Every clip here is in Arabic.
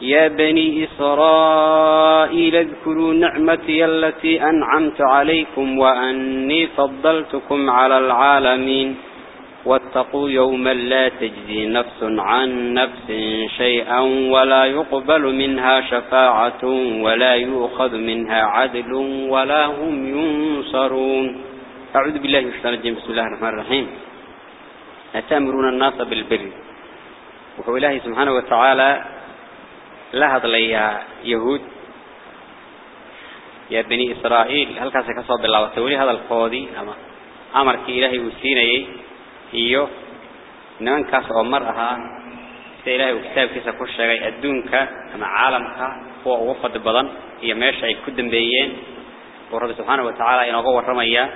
يا بني إسرائيل اذكروا نعمتي التي أنعمت عليكم وأني فضلتكم على العالمين. واتقوا يوما لا تجزي نفس عن نفس شيئا ولا يقبل منها شفاعة ولا يؤخذ منها عدل ولا هم ينصرون. أعوذ بالله من الشيطان الرجيم. بسم الله الرحمن الرحيم. أتأمرون الناس بالبر. وهو الله سبحانه وتعالى لا هذا ليا يهود يا بني إسرائيل هل كان سكسر بالله وتولي هذا القاضي أما أمر كي إلهي وسيني إيوه نمن كاس عمر أها سيلاهي وكتاب كيسا كل شيء أدونك أما عالمك هو وفد بدن هي ماشي أي كدن بيين ورب سبحانه وتعالى إنه هو الرمية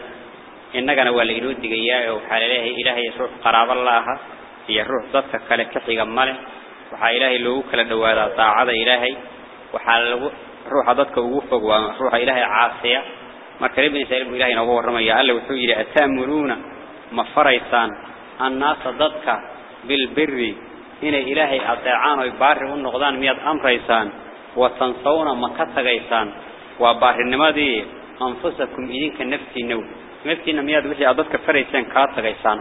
إننا والإنو دقيا وحالله إلهي يسوع قراب الله يروح ضدك كلا كحي جماله waxaa ilaahay loogu kala dhawaadaa daacada ilaahay waxaa lagu ruuxa dadka ugu fog waa ruuxa ilaahay caasiya marka ibn Israa'iil buu ilaahay nooga waramaya alle wuxuu yiri atamuruna ma faraysaan annaasa dadka bil birri inay ilaahay adeecaan oo baari u noqdaan miyaad amraysaan wa tansawna ma ka tagaysaan waa baarinimadii anfusakum idinka naftiina naftiina miyaad wixii dadka faraysaan ka tagaysaan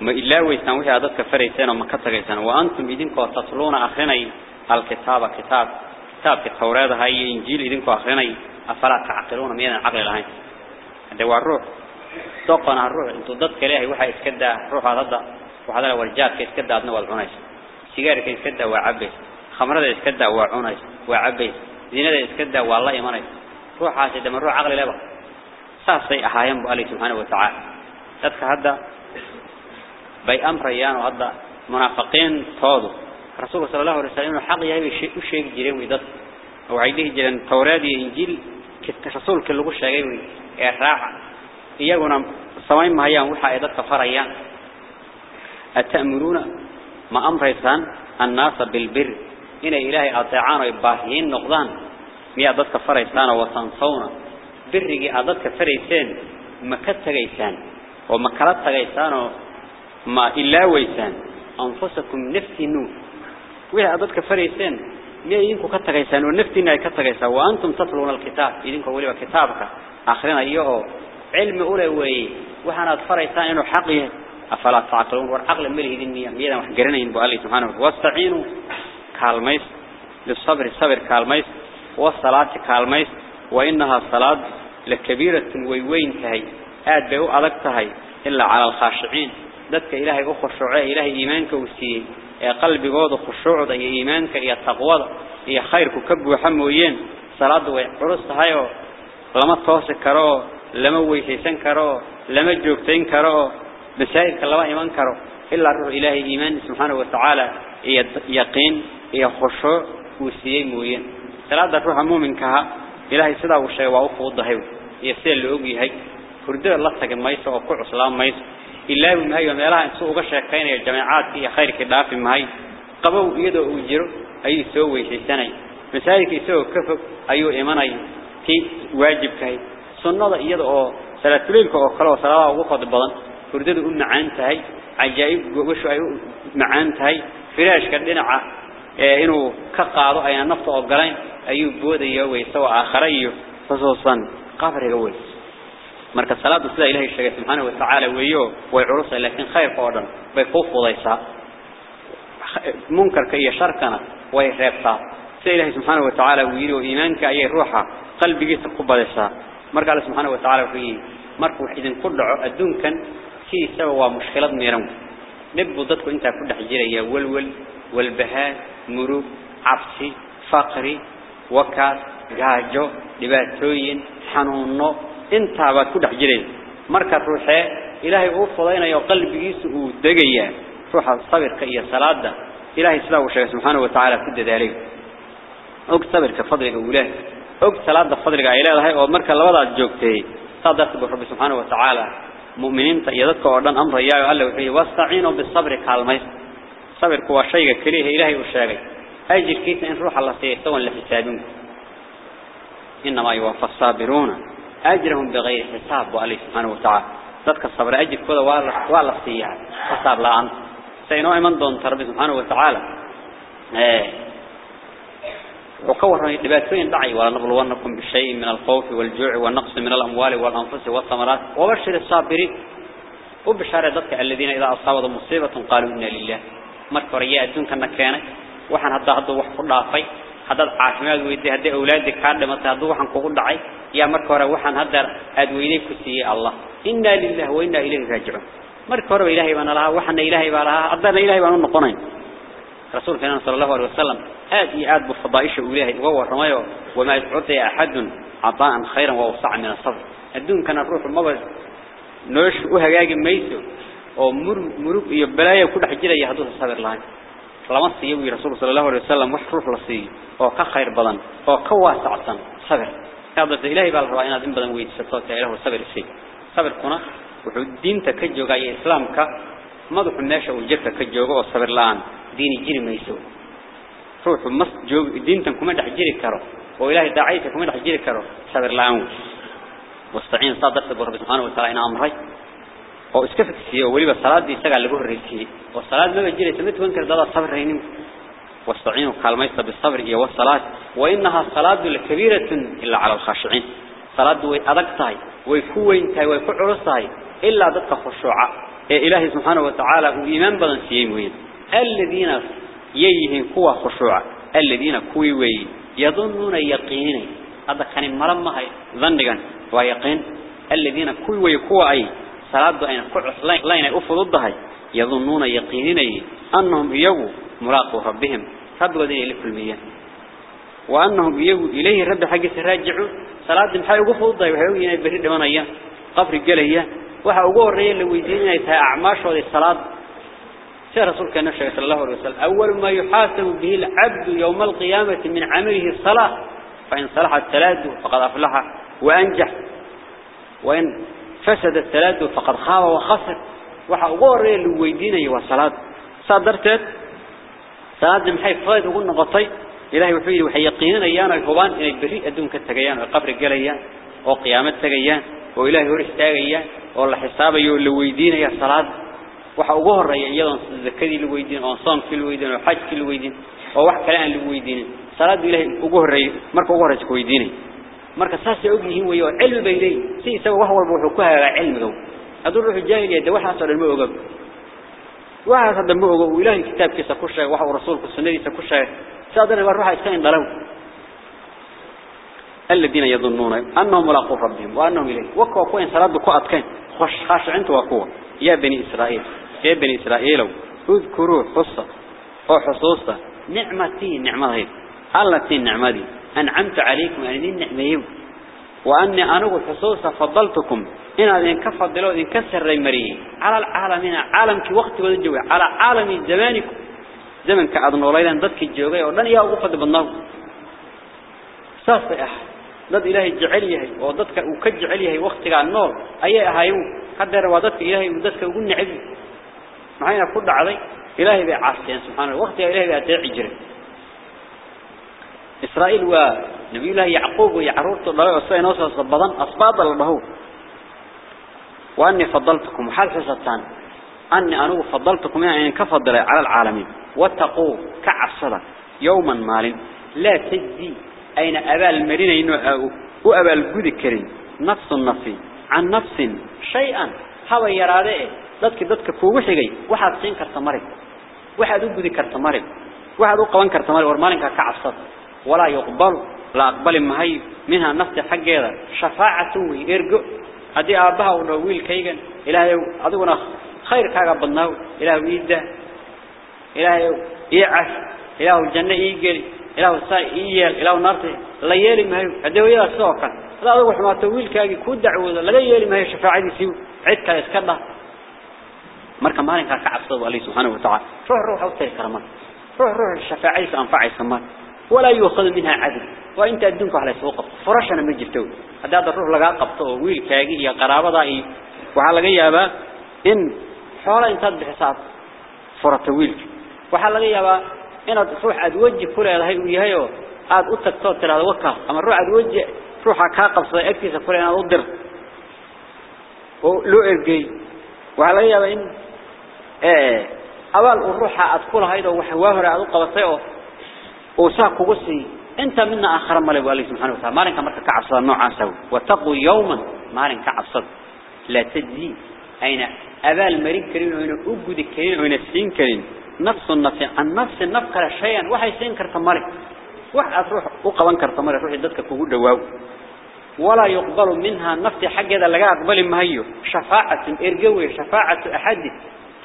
ما إلا ويسان وحي عددك فريسان وما كتغيسان. وأنتم إذنكو تطلون أخريني الكتاب كتاب كتاب التوراة. هاي إنجيل إذنكو أخريني أفلا تعقلون ميانا عقل لهين هذا هو الروح. توقنا الروح. انتو ضدك ليه وحي اسكدا روح ضد وحدا والجاد كيسكدا عدنا والعنيس. سيجار كيسكدا وعبيس خمرة اسكدا وعنيس. وعبيس زينة اسكدا والله إيمانيس روح عاشي دم الروح عقل لبا. ساسي أحايان بألي سبحانه وتعالى. ذاتك هذا bay amrayaan oo hadda munaafiqiin toodo rasuulka sallallahu alayhi wasallam xaq yahay u sheegi jireen way dad oo ay dhihi jireen tawraad iyo injiil kitabka rasuulka lagu sheegay ee raaca iyaguna samayn mahayaan waxa ay dadka farayaan atamuruna ma amraysan annaasa bil bir inay ilaahay ateecaan oo baahiin noqdaan miya dadka faraysan oo tansawna birrigi aad dadka farayseen ma ka tagaysaan oo ma kala tagaysaan oo ما إلا ويسان. أنفسكم نفتنو وإذا أدتك فريسان ما يدينكو كتغيسان ونفتنا كتغيسان وأنتم تطلون الكتاب. يدينكو ولي كتابك آخرين أيهو علم أولي وي. وحنا فريسان إنه حقيه أفلا تعقلون والعقل ملي يديني ميدا وحقرين ينبو الله سبحانه. واستعينوا. كالميس للصبر الصبر كالميس والصلاة كالميس وإنها الصلاة لكبيرة ويوين تهي. آد بيو أدك تهي إلا على الخاشعين. Dadka ilaahay u khushuucay ilaahay iimaanka uu siiyay ee qalbigooda khushuucda iyo iimaanka iyo taqwada iyo khayrku ka buuxa mooyeen salaadu way culus tahay oo lama toosi karo lama weysaysan karo lama joogtayn karo masaa'ilka lama iman karo ilaa ruux ilaahay iimaan subhanahu wa ta'ala iyo yaqiin iyo khushuuc uu siiyay mooyeen salaada ruuxa muuminka ilaahay sidaa uu sheegay waa u fuudahay iyo sida loo og yahay hurdada la tagay mayso oo ku cuslaam mayso إلا ما هي ميلها إن سوق شاكين الجماعات هي خير كداف ما هي قبوا يدو وجر أي سوي شيء سنة مسائل يسوي كفك أيو إيماني كي واجب كهي. سنة يدو سلة ليلك أو خلاص صلاة وقت بدن فردد أم معانتهاي عجائب وش أيو معانتهاي فراش كدنا إنه كقاضو أي نفط أو قلين أيو marka salaadu sida ilaahay sheegay subhanahu wa ta'ala weeyo way culus laakiin khayr qoodan bay ku fudaysaa munkarka iyo sharkana way reebtaa sida ilaahay subhanahu wa ta'ala oo iimaanka ay ruuxa qalbigiisa ku badaysaa marka Allah subhanahu wa ta'ala wuxuu marka wax idin ku dhaco adduunkan siisa waa mushkilad meeran nibbu dadku inta ku dhex jiraya walwal walbahaa murug cabsi faqri wakaas gaajo dhibaatooyin xanuuno inta baad ku dhex jireen marka ruuxee ilaahay uu fudaynayo qalbigiisu uu degaya ruuxa sabirka iyo salaada ilaahay sida uu sheegay subhanahu wa ta'ala ku dadaalay og sabirka fadliga ulaahi og salaada fadliga ay leedahay oo marka labadaas joogtay saadaas buu rabbi subhanahu wa ta'ala mu'miniinta iyo dadka oo dhan amraya alla wuxuu wastaciinu bis-sabri kaalmay sabirku waa shayga kaliya ilaahay uu sheegay ajirkiisa in ruuxa la siiyo isagoon la xisaabin inama yuwaffa as-sabiruna ajrahum bighayri hisaab wa alayhi subhanahu wa ta'ala dadka sabra ajirkooda waa la waa la siiyaa xisaab la'aan sayno iman doonta rabbi subhanahu wa ta'ala ee وكورنا دباتين دعي ولا نبلونكم بشيء من الخوف والجوع والنقص من الأموال والأنفس والثمرات. وبشر الصابرين. وبشار ذلك الذين إذا أصابهم مصيبة قالوا إنا لله. الدون كنا كانت. وحن هذا هذا وحق ضعفي هذا عافمات ويدي هذا أولادك هذا ما هذا وحن كقول دعي. يا مركوا وحن هذا أدويني كسي الله. إنا لله وإنا إليه راجعون. مركوا إلهي بنا لها وحن إلهي بنا أدنا إلهي بنا نقنين رسول الله صلى الله عليه وسلم هذه عاد بفضائش إلهي وهو رميه وما يعطي أحد عطاء خيرا ووسع من الصبر. الدون كان الروح المبز نوش وهجاج ميسو أو مر مروب يبلايا كل حجرة يهدوه الصبر لهاي. لما سيوي رسول صلى الله عليه وسلم وحروف لصي أو كخير بدن أو كواسع صن صبر هذا إلهي بالروايات إن بدن ويد ستوت إله صبر فيه صبر كنا وحد دين تكجوا جاي إسلام ك ماذا حناش وجفة كجوا وصبر الآن دين جري ميسو روح مس جوج دينتن كم دح جري كرو وإلهي دعيته كم دح جري كرو صبر الآن واستعين صادق سبحانه وتعالى إن اسكفت فيه ولي بالصلاة دي سجل لجوه الرئيسي والصلاة ما بتجري سمت وانكر ده الصبر رينم واستعينوا كالميست بالصبر هي والصلاة. وإنها صلاة لكبيرة إلا على الخاشعين. صلاة وأدقتها ويكوينتها ويكعرصها إلا ضد خشوعة. إلهي سبحانه وتعالى وإيمان بدن سيموين الذين ييهن كوا خشوعة. الذين كوي وي يظنون يقينين هذا كان مرمى ظنقا ويقين. الذين كوي وي كوا أي. صلاة أين كعص لين أفضل الضهي يظنون يقينين أنهم يجوا ملاقوا ربهم رب قدين لكل مية وأنهم يجوا إليه رب حق سراجعوا صلاة محاي أفضل الضهي وحيوين يبرد من أيام قفر قليا waxa ugu horeeyay la weydiinay tahay acmaashooda salaad si rasuulka nabi sallallahu alayhi wasallam awwal ma yuhasabu bihi al-'abd yawm al-qiyamah min 'amalihi as-salah fa in salahat salatu faqad aflaha wa anjah فسد الثلاث فقد خاب وخسر. وحقور الويديني والصلاة صدرتت صلاة. محي فائد وقلنا غطي إلهي وحيد وحيقينا أيانا الحبان إن البريء الدنكة تقيان القبر القليان وقيامة تقيان وإلهي ورش تقيان والله يا الويديني والصلاة وحقور أيضا ذكري الويدين وانصام في الويدين وحاج في الويدين ووحكلاء الويديني صلاة إلهي وقور مركو ورش كويديني marka saas ay og yihiin weeyo cilmi bay leeyihiin si isaga wax walba wuxuu ku haagaa cilmiga haduu ruuxu jaahiliya de waxaas oo ma oga waxaas hadda ma oga ilaahay kitaabkiisa ku sheegay waxa uu rasuulku sunnadiisa ku sheegay saadana waa ruuxa iska indhalaw الذين يظنون أنهم ملاقوا ربهم وأنهم إليه وكوا كوين صلاة كوا أتكين خش خاش أنت وكوا يا بني إسرائيل يا بني إسرائيل اذكروا حصة أو حصوصة نعمتي نعمة هي التي نعمة دي أنعمت عليكم أنني نعمة وأني أنا حصوصة فضلتكم إن هذا كفضلوا إن كسر المريه على العالمين عالم كي وقت والجوي على عالم زمانكم. زمن كأذن وليلا ضدك الجوغي ولن يا أغفد بالنظر ساسي dad ilaahay jecel yahay oo dadka uu ka jecel yahay waqtiga nool ayay ahaayeen haddana waa dadka ilaahay uu dadka ugu neceb maxayna ku dhacday ilaahay bay caasiyeen subhanahu waqtiga ilaahay bay adeeci jiray israa'iil waa nabi ilaahay yaqoob iyo caruurtu dhalay oo say noo soo badan asbaab la dhaho وأني فضلتكم حال حسطان أني أنو فضلتكم يعني كفضل على العالمين. واتقوا كعصدا يوما مال لا تجزي أين أبال مرين إنه وأبال جود كريم نفس النفي عن نفس شيئا. هو يراده ضدك ضدك كوحي واحد سين كرتمرك واحد وجود كرتمرك واحد وقوان كرتمرك ورمالك كعصد ولا يقبل لا أقبل ما هي منها نفس حقيقة. شفاعة ويرجع هذه أبها ونويل كيجن إلهي أدونا خير كاغا بدناو إلهي يده إلهي يعش. إلهي الجنة يجري إلهي الساء ييل. إلهي النار لا يلي ما هي هذا ويا السوكا لا أدو وحما تويل كاغي كود دعوة لا يلي ما هي شفاعة سيو عدك يسكبه marka maalinka ka cabsado Allah subhanahu wa ta'ala ruux ruux u tahay karama ruux ruux ma ولا يؤخذ منها عدل وانت ادونك على سوق فرشنا ما جرتو هذا الروح لغا قبطه ويل كاغي يا قرابدا اي waxa laga yaabaa in xoolo intaad bixisaad furata wiilka waxa laga yaabaa inaad ruux aad waji ku leedahay uu yahay oo aad u tagto tiraado waka ama ruux aad waji ruuxa ka qabsaday agtiisa ku leeyahay u dir oo loo ergay waxa laga yaabaa in ee abaal uu ruuxa aad ku lahayd oo wax waa hore aad u qabatay oo kugu sii انت منا آخر مالك والله سبحانه وتعالى. مالك مركه كعبصد نوعا سو وتقوا يوما. مالك كعبصد لا تجزي أين أبا المرين كريم وين أوجد كريم وين السين كريم. نفس النفس. عن نفس النفس كلا شيئا. وحي سين كرتمالك وح أروح وقبان كرتمالك روح يدك كوجود واو ولا يقبل منها نفس حق هذا لقى أقبل ما هي شفاعة إرجوي شفاعة أحد.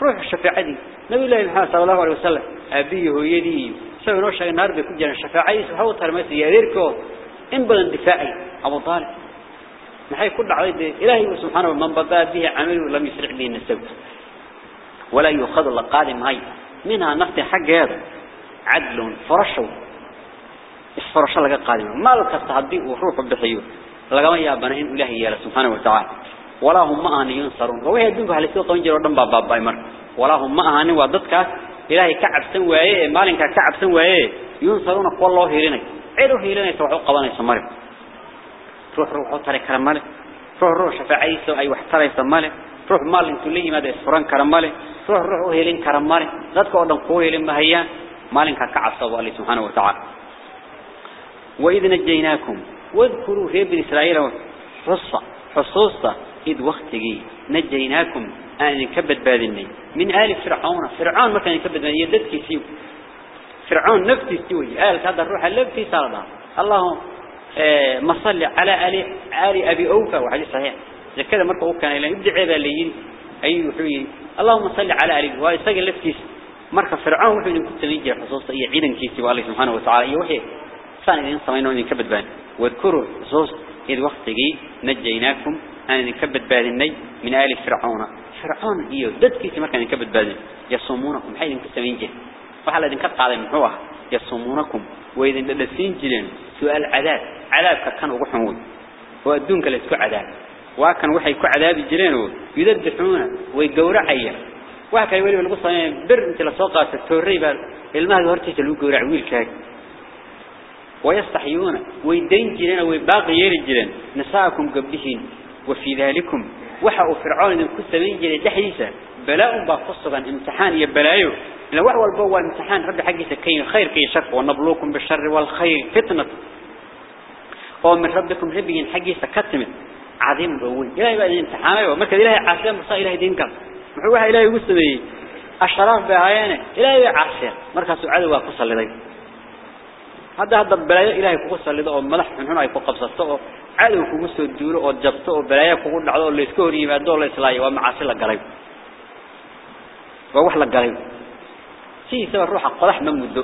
روح الشفاعة دي نبي الله محمد صلى الله عليه وسلم. أبيه يدي سوى نوع شيء نار بيكون جن الشفاعة يسوى وتر ماشي إن بدن دفاعي. أبو طالب. نحي كل عيد إلهي سبحانه ومن بدأ به عمل ولم يسرع به النسب ولا يخذ الله قادم هاي. منها نقطة حق هذا. عدل فرشوا الفرش لك قادم؟ ما لك تهدي وروح بحيو. لقى ما يابنا إن إلهي يا سبحانه وتعالى. ولا هم ما أن ينصرون وهي دنبه على سوق وانجر ودن باب باب ولا هم ما أن وضدك cabsan waaye maalinka ka cabsan waaye yunsaruna qollo heelinay cid u heelinaysa wax u qabanaysa mar روح روح ترى كرمله روح روح شفاعيسه أي وحترى يسمله روح مال انتو لي ماذا يسفران كرمله روح روح هيلين كرمله ذاتك أردن قوة هيلين مهيان مالك كعصب الله سبحانه وتعالى. وإذ نجيناكم. واذكروا ابن إسرائيل حصة حصوصة إذ وقتي نجيناكم. أن يكبد بادني من آل فرعون. فرعون ما كان يكبد بادني يددك سيو فرعون نفسي سيوي. آل هذا الروح اللبتي صارنا اللهم مصلي على آل آل أبي أوفى. وحديث صحيح. إذا كذا مركه كان يبدع هذا الليين أي وحوي. اللهم صل على آل ويسجل لفتيس مركه فرعون وحوي كنت نيجي خصوصا أي عيدا كيسي والله سبحانه وتعالى يوحي. ثاني إن سمينون يكبد بان واذكروا خصوص إذ وقت جي نجيناكم أن يكبد بان من آل فرعون. فرعون إيو دد كيسي مركه يكبد بان يصومونكم. إنك سمين جه وحالا إذن كتق على محوها يصومونكم. وإذن دلسين جلين سؤال عذاب. عذاب كان وحمود وأدونك لسكو عذاب. وكان وحي كو عذاب جلين يذبحون ويقورع عيا وكان يولي بالقصة بر أنت لسوقات التوريبا المهد هرتيس اللي يقورع ويلكاك ويستحيون ويدين جلين ويباقي يري جلين نساءكم قبلهين وفي ذلكم وحقوا فرعون من جلين دحيسة بلاء باقصة امتحان يبلايو لو أول بوا امتحان رب حقي سكين خير كي شر ونبلوكم بالشر والخير فتنة ومن ربكم ربي حقي سكتمت عظيم بقول إلهي بقى الامتحان أيوة مركز إلهي عاصيان بصا إلهي دينك محوها إلهي وسمي الشراف بهايانه إلهي عاصيان مركز سعادة وقصة لدي هذا هذا بلايا إلهي قصة لدي وملح من هنا يكون قبصته عادوا كوسو الدور أو جبته وبلايا كوكو دعوه اللي يسكوري ما دول إسلاي ومعاصي لقريب. ووح لقريب. سيسا الروح قضح من مدو.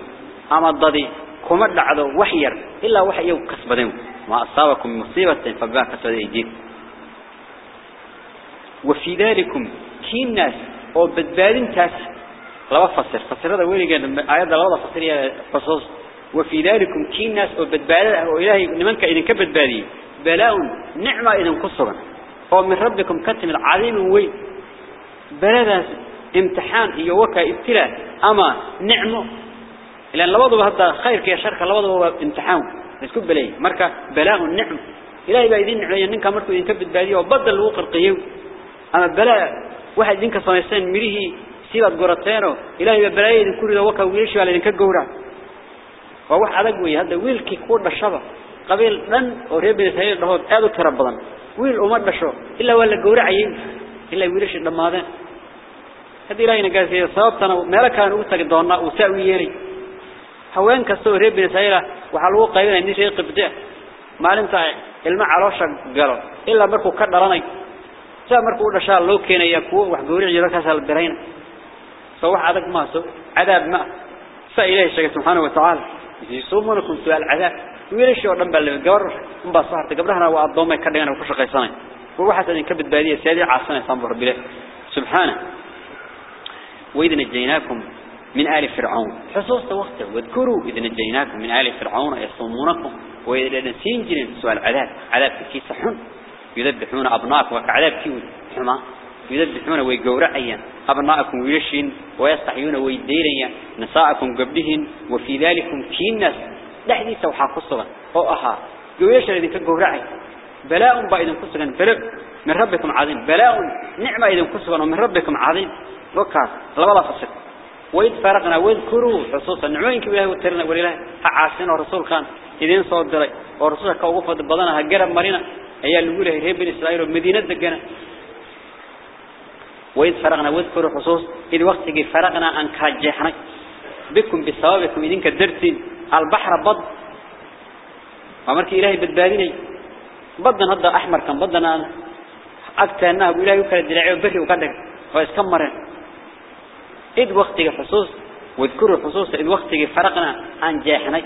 أما الضدي كما دعوه وحير. إلا وحي يو كسبدين ما أصابكم مصيبة فبما كسبت أيديكم وفي ذلكم كي الناس أو بدبادين تاس. لا فسر فسر هذا وين كان آيات لا فسر خصوص وفي ذلكم كي الناس أو بدبادين. أو إلهي لمنك إذا كبد بادي بلاء نعمة إذا قصرا. أو من ربكم كتم العظيم وين بلاد امتحان هي وكا ابتلاء. أما نعمة لأن لوضوا هذا خير كي شرك لوضوا امتحان. نسكب بلاي مركا بلاء النعم إلهي بايدين نعمة إنك مركو إن كبد بادي وبدل الوقر قيو أما بلاء واحد إنك صنيسان مريه سيبت قرطينه. إلهي بلاي إذن كل ذا وكا ويشي على إنك قورا وواحد عدقوي هذا ويلكي كور الشبه قبيل من وريب الثير ده هو أدو تربضا ويل أمر بشو؟ إلا ولا جورع يم إلا ويرش لما هذا. هذه لاين جازية صابتنا ما كان أوسك دارنا أوسوي يري حوين كسو ريب الثير وحلو قيل إني شيء قبضة ما لنتع الم عروش جرا إلا مركو كدرناي سأ مركو إن شاء الله كنا يكو وحجورع جلك هسال برينا سوى عدد ما سوى عدد ما. سأ إليه سبحانه وتعالى. يسومونكم سؤال عذاب. Wiilashii oo dhan baa la gabar un baa saartay gabrahana waa adoomay ka dhigan ku shaqaysanay waxaas idin ka badbaadiyay saadi caasanaysan buu rabbi subhanahu وإذ نجيناكم من آل فرعون. حصوص وقت. واذكروا. إذ نجيناكم من آل فرعون يصومونكم. وإذا جنين سؤال عذاب. عذاب كي سحن يذبحون أبناءكم. وكعذاب كي حما. يذبحون ويقورعيا أبناءكم ويشين ويستحيون ويديريا. نساءكم قبلهن وفي ذلك كينس لحدي سوحا قصة أو أها. قويش الذي كقورعي بلاء بأيضا قصة بلاء من ربكم عظيم. بلاء نعمة أيضا قصة ومن ربكم عظيم. وكاس لا ولا فصل. وإذ فرقنا واذكروا خصوصا نعوين كبيرة وترنا ولله. عاسين ورسول كان. إذن صوت دري. ورسول كوقف بدنا هجرب مرينا اللي يقولها هي بن إسرائيل ومدينة دقنا. وإذ فرقنا واذكروا خصوص إذ وقت فرقنا أن كاجحنا بكم بسببكم إذن كدرتين. البحر بض. ومرك إلهي بدباليني بدنا هذا أحمر كان بدنا أكتر أنه إلهي وكال الدلعي وبري وقدك. وإسكمرين إذ وقتك حصوص واذكروا حصوص إذ وقتك فرقنا عن جاحني.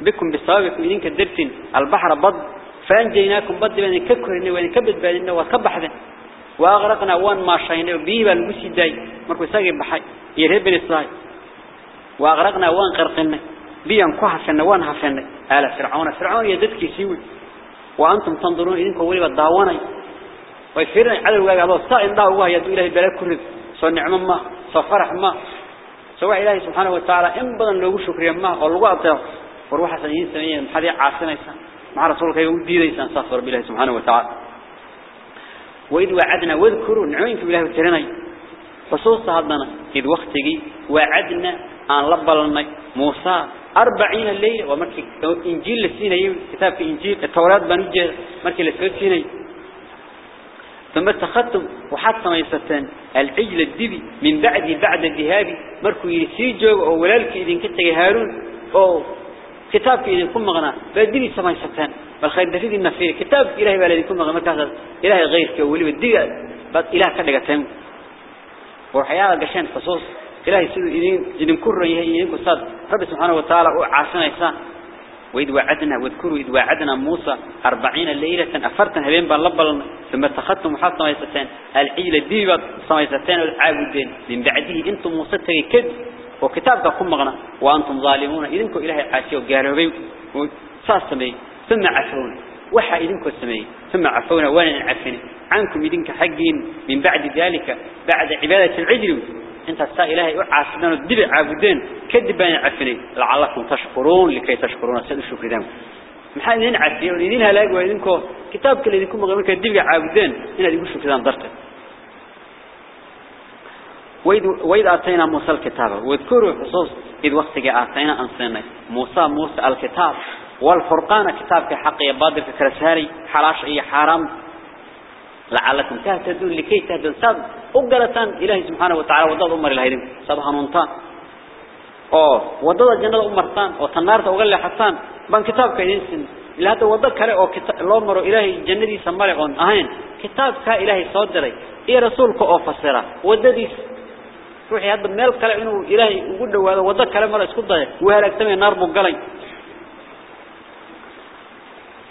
بكم بسببكم إذن كدرتين. البحر بض. فأنجيناكم بض بأن ككرنا وأن كبد بأن وكبحذا وأغرقنا وان ما شينا بيبا المسي داي مركو ساقي بحي. يرهب الإسرائيل وأغرقنا وان غرقنا. بيان كوحفنا وان حفنا آل فرعون. فرعون يددك سيوي. وأنتم تنظرون إذنكم ولي بالدعواني ويفرنا على الواقع الله. صائن دعوة الله يدو إلهي بلا كرد سوى نعم ما. سوى فرح ما. سوى إلهي سبحانه وتعالى. إن بدن لو شكريا ما. والله أطيع وروح سنين سنين محدي عاصنا يسان مع رسولك يودي ليسان صفر بالله سبحانه وتعالى. وإذ وعدنا واذكروا نعوين في الله وترني خصوص هذنا إذ وقتي وعدنا أن لبلنا موسى أربعين الليلة ومركي إنجيل لسيني كتاب في إنجيل التوراة بنوجه مركي لسيني. ثم اتخذتم وحتى ما يستن العجل الدبي من بعد بعد الذهاب. مركو يسيجو أو ولالك إذن كنت هارون. أو كتابك إذن كن مغنى. بدبي سما يستن بالخير دفيد النفير. كتاب إلهي بلا يكون مغنى. مركز إلهي غيرك ولي بدي بس إله كدقة تم. وحياة قشان خصوص إلهي سيد إذن إذن كر يهي إذن كصاد رب سبحانه وتعالى وعاسنا إسان وإذ وعدنا واذكروا إذ وعدنا موسى أربعين ليلة أفرتنا هبين باللبل ثم اتخذتم حتى سميستان العجل الديبة سميستان والعابدين. من بعده أنتم موسى كد. وكتابك كم مغنى. وأنتم ظالمون. إذنكم إلهي عاسي وقاربين وساسمي ثم عفون وحا إذنكم السمي ثم عفونا. وأنا عفني عنكم إذنك حقين من بعد ذلك. بعد عبادة العجل. انت السا إلهي وعاسدان الدبع عابدين كدبان عفني لعلكم تشكرون لكي تشكرون. سيد الشكر دام محال إذن عفية وإذن هلاك وإذنكم كتابك اللي يكون مغمرك الدبع عابدين إن هذه الشكر دام درته. وإذ أعطينا موسى الكتاب. واذكروا خصوص إذ وقتك أعطينا أنصينا موسى موسى الكتاب. والفرقان كتابك حق يبادر كرساري حلاش أي حرام. لعلكم تهتدون لكي تهتدون. أقلتان إلهي سبحانه وتعالى وضع أمر الهيرين سبحانه ونطان وضع الجنة أمرتان وتنارت أقل حسان بان كتابك ينسن إلا هذا وضع كره أو كتاب الله أمر إلهي جنة سمالعون أهين كتابك إلهي صدري إيه رسولك أو فسره ودديس روحي هذا ميل كله إنه إلهي وجوده وهذا وضع كلام مرة اسكت ده وهلك تمي نار بقلي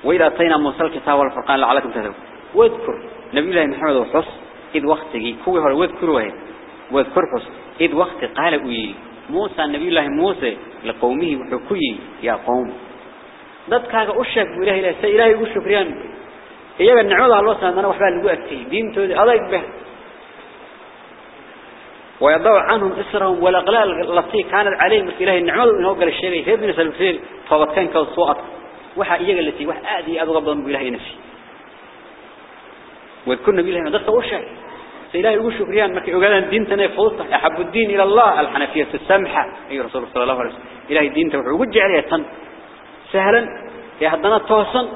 وإذا أتينا موسى الكتاب والفرقان لعلكم تهتدون واذكر نبي الله محمد وحص إذ وقته كوي هو واذكره واذكر حص إذ وقت قال وي موسى نبي الله موسى لقومه وحكي يا قوم. dadkaaga u sheeg buu ilaahay ilaahay ilaahay ugu shukriyaan iyaga nicmada Allah saamana waxba lagu agtay diintooda adag bah ويضع عنهم إسرهم والأغلال التي كانت عليهم إلهي النعمة إنه قال الشيء في ابن سلفير فوقتين كالصوء وحا إيجا التي وحا آدي أبغى بضم بإلهي نفسي. واذكرنا بإلهي مدرسة وشيء سإلهي يقول شكريان مكي أقالا الدين تناي فوضته أحب الدين إلى الله. الحنفية السمحة. أي رسول الله صلى الله عليه وسلم. إلهي الدين توحي وجع عليه تن. سهلا. يا حدنا توصن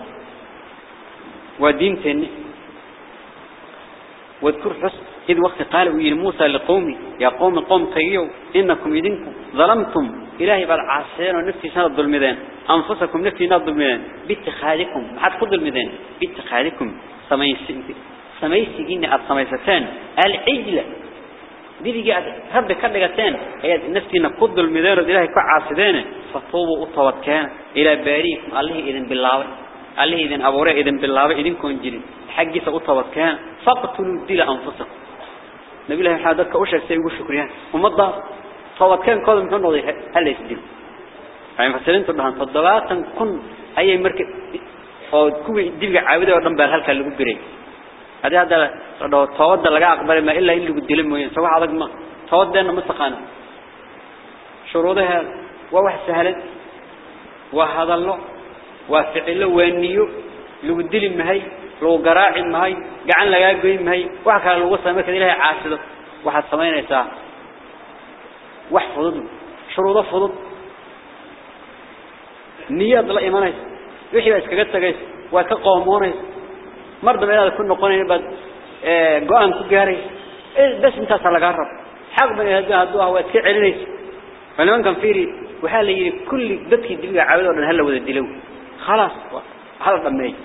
ودين تاني واذكر حسن. إذ وقت قال ويل موسى لقومي. يا قوم قوم كيو إنكم يدينكم ظلمتم. إلهي بالعاسين ونفسي سنة الظلمدين أنفسكم نفسي سنة الظلمدين باتخاذكم. حد خذ المدين باتخاذكم. سميسي جيني السميستان العجلة. دي دي قاعد رب كدغتين هي نفسي نقض المدين إلهي كعاسدين فطوبوا وطوتكان إلى باريكم الله إذن بالله. الله إذن أبوري إذن بالله. إذن كون جري حقي سأطوتكان فاقتلوا دل أنفسكم نبي الله حادك أشهر سيقول شكريان ومضى. kooda muxuu noqday hal isdil ay fasaliintu dhahan toddobaatan kun ayay markii oo kuwii dibiga caawiday oo dhan baa halka lagu biray hadii hadda la dhaho toobada laga aqbalay ma ilaa in lagu dilo mooyeen soo wax adag ma toobadeena ma taqaana shuruudaha waa wax sahlan waa hadallo waa ficilo waa niyo lagu dili mahay lagu garaaci mahay gacan laga goyn mahay wax kale lagu sameeyo marka ilaahay caasido waxaad sameynaysaa wax fudud shuruudo fudud niyad la imanaysa wixii baa iskaga مرض بلاد كنا آه، قنين بعد قام كجاري إيه، بس انت تلاجرب حق من هذا الدواء وتكعلني فلما كان فيري وحالي كل بتك دلوا عبدا ان هلا وذا دلوا خلاص هذا ضمني.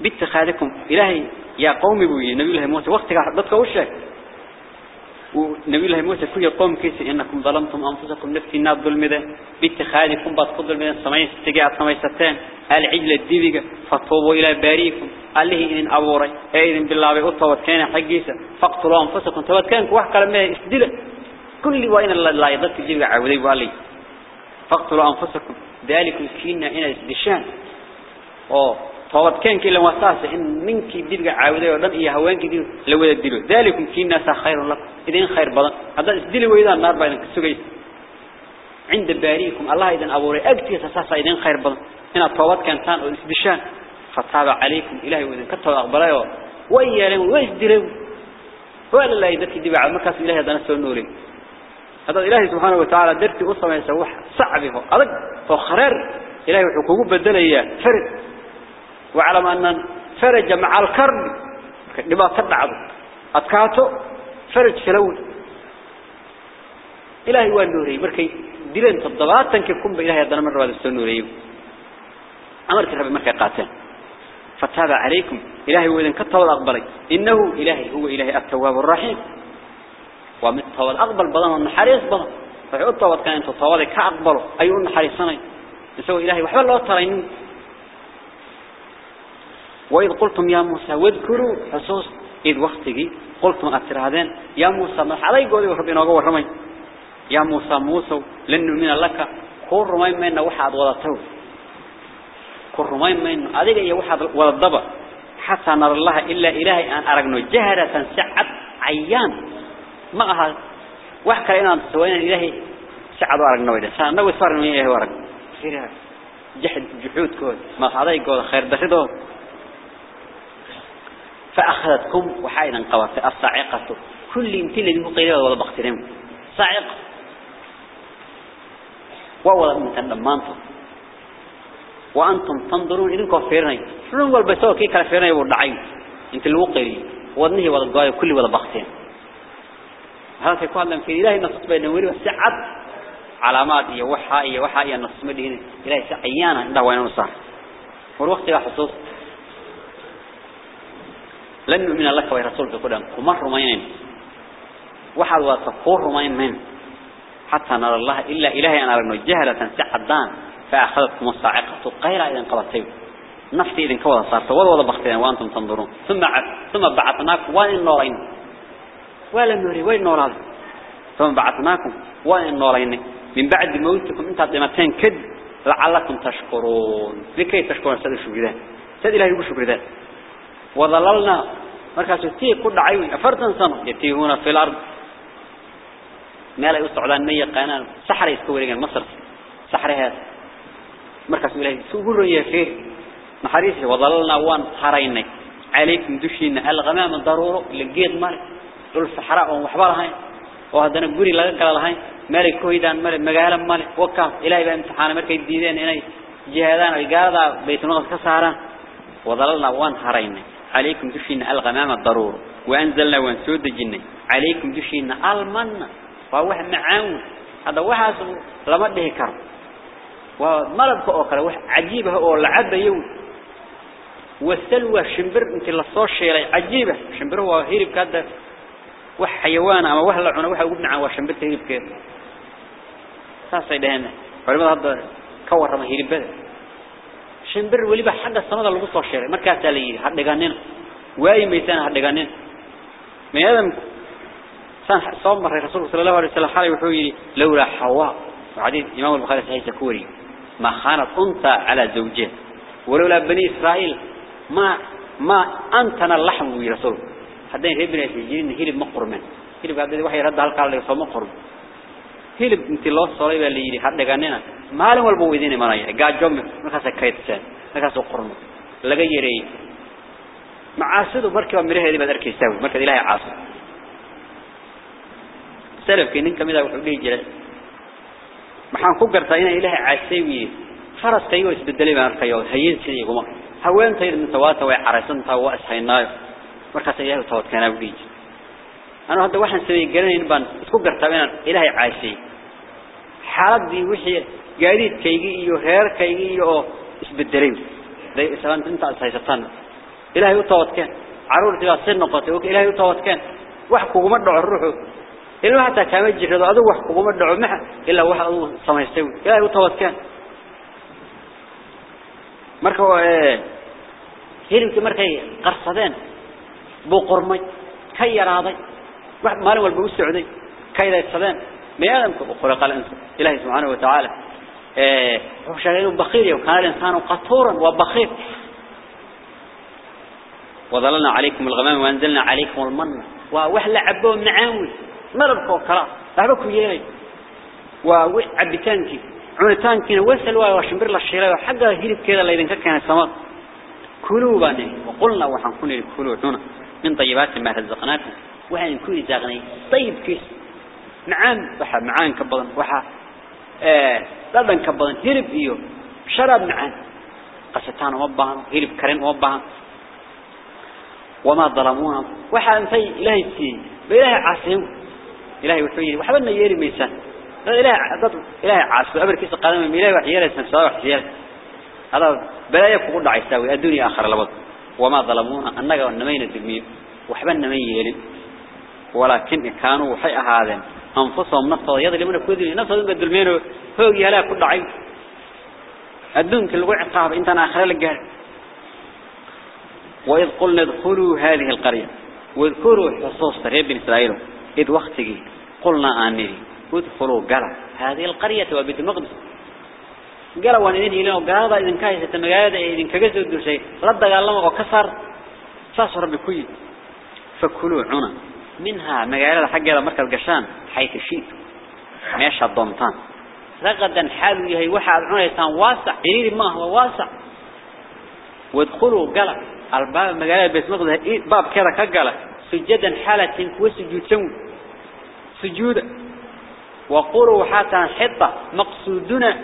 بيت خالكم. إلهي يا قومي بوي نبي الله موسى وقت قاعد بتك وشك. ونبي الله موسى كل قوم كيس إنكم ظلمتم أنفسكم نفسي النار ظلم ذا باتخاذكم من السماء استجاع السماء ستان. العجل الدبيقة فطوبوا إلى باريكم. له إذن أبوري. إذن بالله بأطوة كان حقيسة فاقتلوا أنفسكم. توت كانك وحكا لما استدل كل وين الله يضدك الدبيقة عودي وقال فاقتلوا أنفسكم. ذلك كينا إن طوات كان كلا واساس إن منك ديرك عاودة ودن إياه وين كدير لو يدلوا ذلك كينا سخير لك. إذن خير بدن هذا إسدلوا وإذا النار بينك السجيس عند باريكم. الله إذن أبوري. أجتي أساسا إذن خير بدن هنا طوات كان كان إسدشان فتاب عليكم إلهي وإذن. كتب أقبله وإيالهم وإسدلوا ولا لا يدك دي بعد مركز إلهي هذا نسوي نوري هذا إلهي سبحانه وتعالى درتي أصلا يسوح صعبه. أرق. فخرر إلهي وحكوه بدل إياه فرد. وعلم أن فرج مع الكرب. لما تبعض أتكاته فرج كلون إلهي والنوري مركي دلين تضغات تنكبكم بإلهي هذا مرة هذا السنوري أمرك ربي مركي قاتل. فتاب عليكم. إلهي وإذن كتب الأقبلي إنه إلهي هو إلهي التواب الرحيم. ومن طوال أقبل بدن والنحريص بدن فيقول طوال كان أنت طوالك كأقبله. أيون النحريصاني نسوي إلهي وحب الله ترين وإذ قلتم يا موسى واذكروا حصوص إذ وقتك قلتم أترادين يا موسى ما علي قولي وربنا وقوة رمي يا موسى موسى لن من لك كل رمي منا وحد وضطه كل رمي منا أذيك يا وحد وضبه حتى نرى الله إلا إلهي أن أرجنه جهرة سعد عيان. ما أها وحكى إن سوينا إلهي سعد وارجنا ويدا. سان نوي صار من إلهي فيها جحد جحود كود. ما هذا يقول خير بسيطة. فأخذتكم وحيدا قوات الصاعقة كل يمكن الذي قيل ولا بخترهم صاعق وأولا من تنمانتم. وأنتم تنظرون إذن كفرني شنو والبسوا كي كفرني والدعين أنت الوقري وضنه ولا القاية كل ولا بختين هذا يقول في إلهي نصط بين ولي والسعد علامات هي وحا هي وحا هي نص مدينة إلهي سعيانا. عنده وين نصار والوقت يا حصوص لن نؤمن لك ورسولك قدام كمر رمين وحد وتقور رمين من. حتى نرى الله إلا إلهي أنا رجل جهلة سعدان. فأخذتكم الصاعقة غير إذن قبطيب نفسي إذن كوضا صارت. ولا بختين وأنتم تنظرون. ثم ثم بعثناكم. وين النورين؟ ولا النوري وين النور هذا؟ ثم بعثناكم. وين النورين؟ من بعد موتكم. انت دمتين كد. لعلكم تشكرون. لكي تشكرون. سيد الشكران سيد الله يقول ذات وظللنا. مركز تيه كل عيون أفرتن سنة. يتيهون في الأرض. ما لا يستعلان مية قنال سحر يسكورين مصر سحر هذا. مركز إلهي سوبر يفيه محاريسه وظللنا وان حريني عليكم دشين الغمام الضرورة للجيد مالك دول الصحراء ومحبارها وهذا نقولي لغا قال لهين مالك كويدان مالك مقالا مالك وكام إلهي بقى امتحانا مركز الديدين إني جهادان ويقاضا بيت نغض كساران وظللنا وان حريني عليكم دشين الغمام الضرور وأنزلنا وانسود الجنة. عليكم دشين ألمن. وواحد معاون. هذا واحد لما كرم ومرض أخرى واحد عجيبة أو لعبة يوم والسلوى الشمبر انت لصوش شيء عجيبة. الشمبر هو هيرب كده. وح حيوان أما وح لعنا وح عن وشمبر هيرب كده. ساسا يدهنا فلما هذا كور ما هيرب بده شمبر ولي بحق السنة اللي بصوا الشارع مركز تالي حد جانين وأي ميتان حد جانين ما هذا سان صوم مر الرسول صلى الله عليه وسلم حالي وحوي لولا حواء. وعديد إمام البخاري صحيح تكوري. ما خانت أنثى على زوجه. ولولا بني إسرائيل. ما ما أنتنا اللحم يا رسول. هذين هبنا يجين هيل مقرمن هيل بعد ذي وحي رد هالقال اللي صوم هيل انت الله صلى اللي يجي حد جاننا ما له والبو يدين مرايا قاعد جم مركز كيتسان مركز قرم لقى يري معاصد ومركب مريه هذه بدرك يسوي مركز إلهي عاصد سلف كنين كمذا وحبيه جلس maxaan ku gartaa inay ilaahay caasay faraskaygu isbedelay baan arkayo hayeen sidii kuma haweentayda mutawaata way caraysantaa waa ishaynaayo markaas ilaahay tawadkana u dhigi ana hadda waxaan sameey garanayn baan isku gartaa inaan ilaahay caasay xaaladii wixii reerkaygii iyo isbedelay day islaan inta haysataan ilaahay u tawadkeen caruurtii baa sin noqotay oo ilaahay u tawadkeen wax kuguma dhaco ruuxu ilmaha hataa kaama jirado adigu wax kuguma dhaco maxa ilaa wax adigu samaystay ilaahay u tawadkeen marka ee hilibkii markay qarsadeen buu qormay ka yaraaday wax maalin walba u socday ka yaraysadeen meeyadanku qora qal inta ilaahay subhanahu wa ta'ala إيه، وشغل بخير وكان الإنسان قطورا وبخير وظللنا عليكم الغمام وأنزلنا عليكم المن. ووحل عبوه من عبوا معاوي مربكوا كراء لعبكوا يلي وعبتانك عونتانك وسلوا وشمبر للشيلة وحقا هيرب كذا اللي ينكك كان السماء كلوا بني وقلنا وحنكون لكلوا دون من طيبات ما هزقناكم وحن كل زغني طيب كيس. معان وحا معان كبضا وحا إيه، hilib iyo sharab macaan qasataan uma baahan hilib karin uma baahan wama dalamuna waxa intay ilaahay siiyay ilaahay caasiyo إلهي وحيي وحبنا يلي ميسان. إلهي ضد إلهي عاصف أمر كيس قادم من إلهي وحيي لسان صلاح وحيي هذا بلا يفقد عيساوي الدنيا آخر لبض وما ظلمونا أنك ونمين الدمية وحبنا من يلي ولكن كانوا وحي هذا أنفسهم نفسه يضل من كذل نفسه قد المين هو يلا كل عيب الدنيا كل وعقاب إنت أنا آخر لك وإذ قلنا ادخلوا هذه القرية واذكروا حصوص تريب بن إسرائيل. إذ وقتك قلنا آنري ادخلوا قلع هذه القرية وبيت المقدس. قلع وانين إليه قلع إذن كايسة مقايدة إذن كجزء الدو شيء. رد قال لهم وكسر. ساسر بكي فكلوا عنا. منها مقايدة حق مركز قشان حيث شيء ماشى الضمطان. رغدا حالوا يهي واحد عنا يسان واسع إليه ما هو واسع. وادخلوا قلع الباب مقايدة بيت المقدس باب كذا كقلع سجدا حالة وسجود سوي سجود. وقولوا حتى حطة مقصودنا.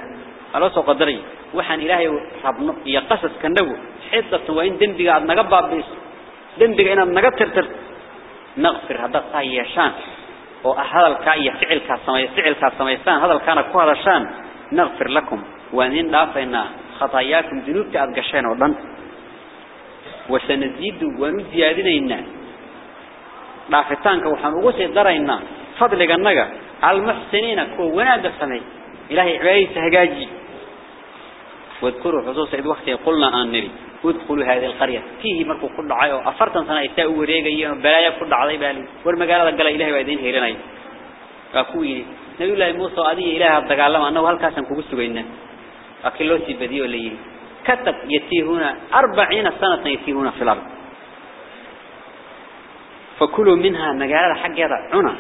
سو قدري. وحن إلهي ربنا يقصص كنبو حطة وإن دنبقى عد نقبع بيس. دنبقى إنا نقترتر نغفر هذا صايشان وهذا الكائي فعل كاسمي فعل كاسميسان هذا الكان كوهذا شان. نغفر لكم. وأنين دافعنا خطاياكم ذنوبك أدقشين وضن. وسنزيد ونزيادنا dhaafitaanka waxaan ugu sii daraynaa fadliga naga almuhsiniina kuwa wanaaga samay ilaahay cibaadadiisa hagaaji واذكروا حصوص عيد وقت قلنا آه، أن نري ادخلوا هذه القرية. فيه مركو كل عيو أفرطا سنة اتاقوا ريقيا بلايا كل عضي بالي والمقالة قال إلهي بعدين هيرنا أقول نبي الله موسى أدي إله أبدك علم أنه هل كاسم كبسته بإنا أكلوه سيبديه اللي كتب يتيه هنا أربعين سنة يتيه هنا في الأرض. فكلوا منها مقالة حق هذا عنا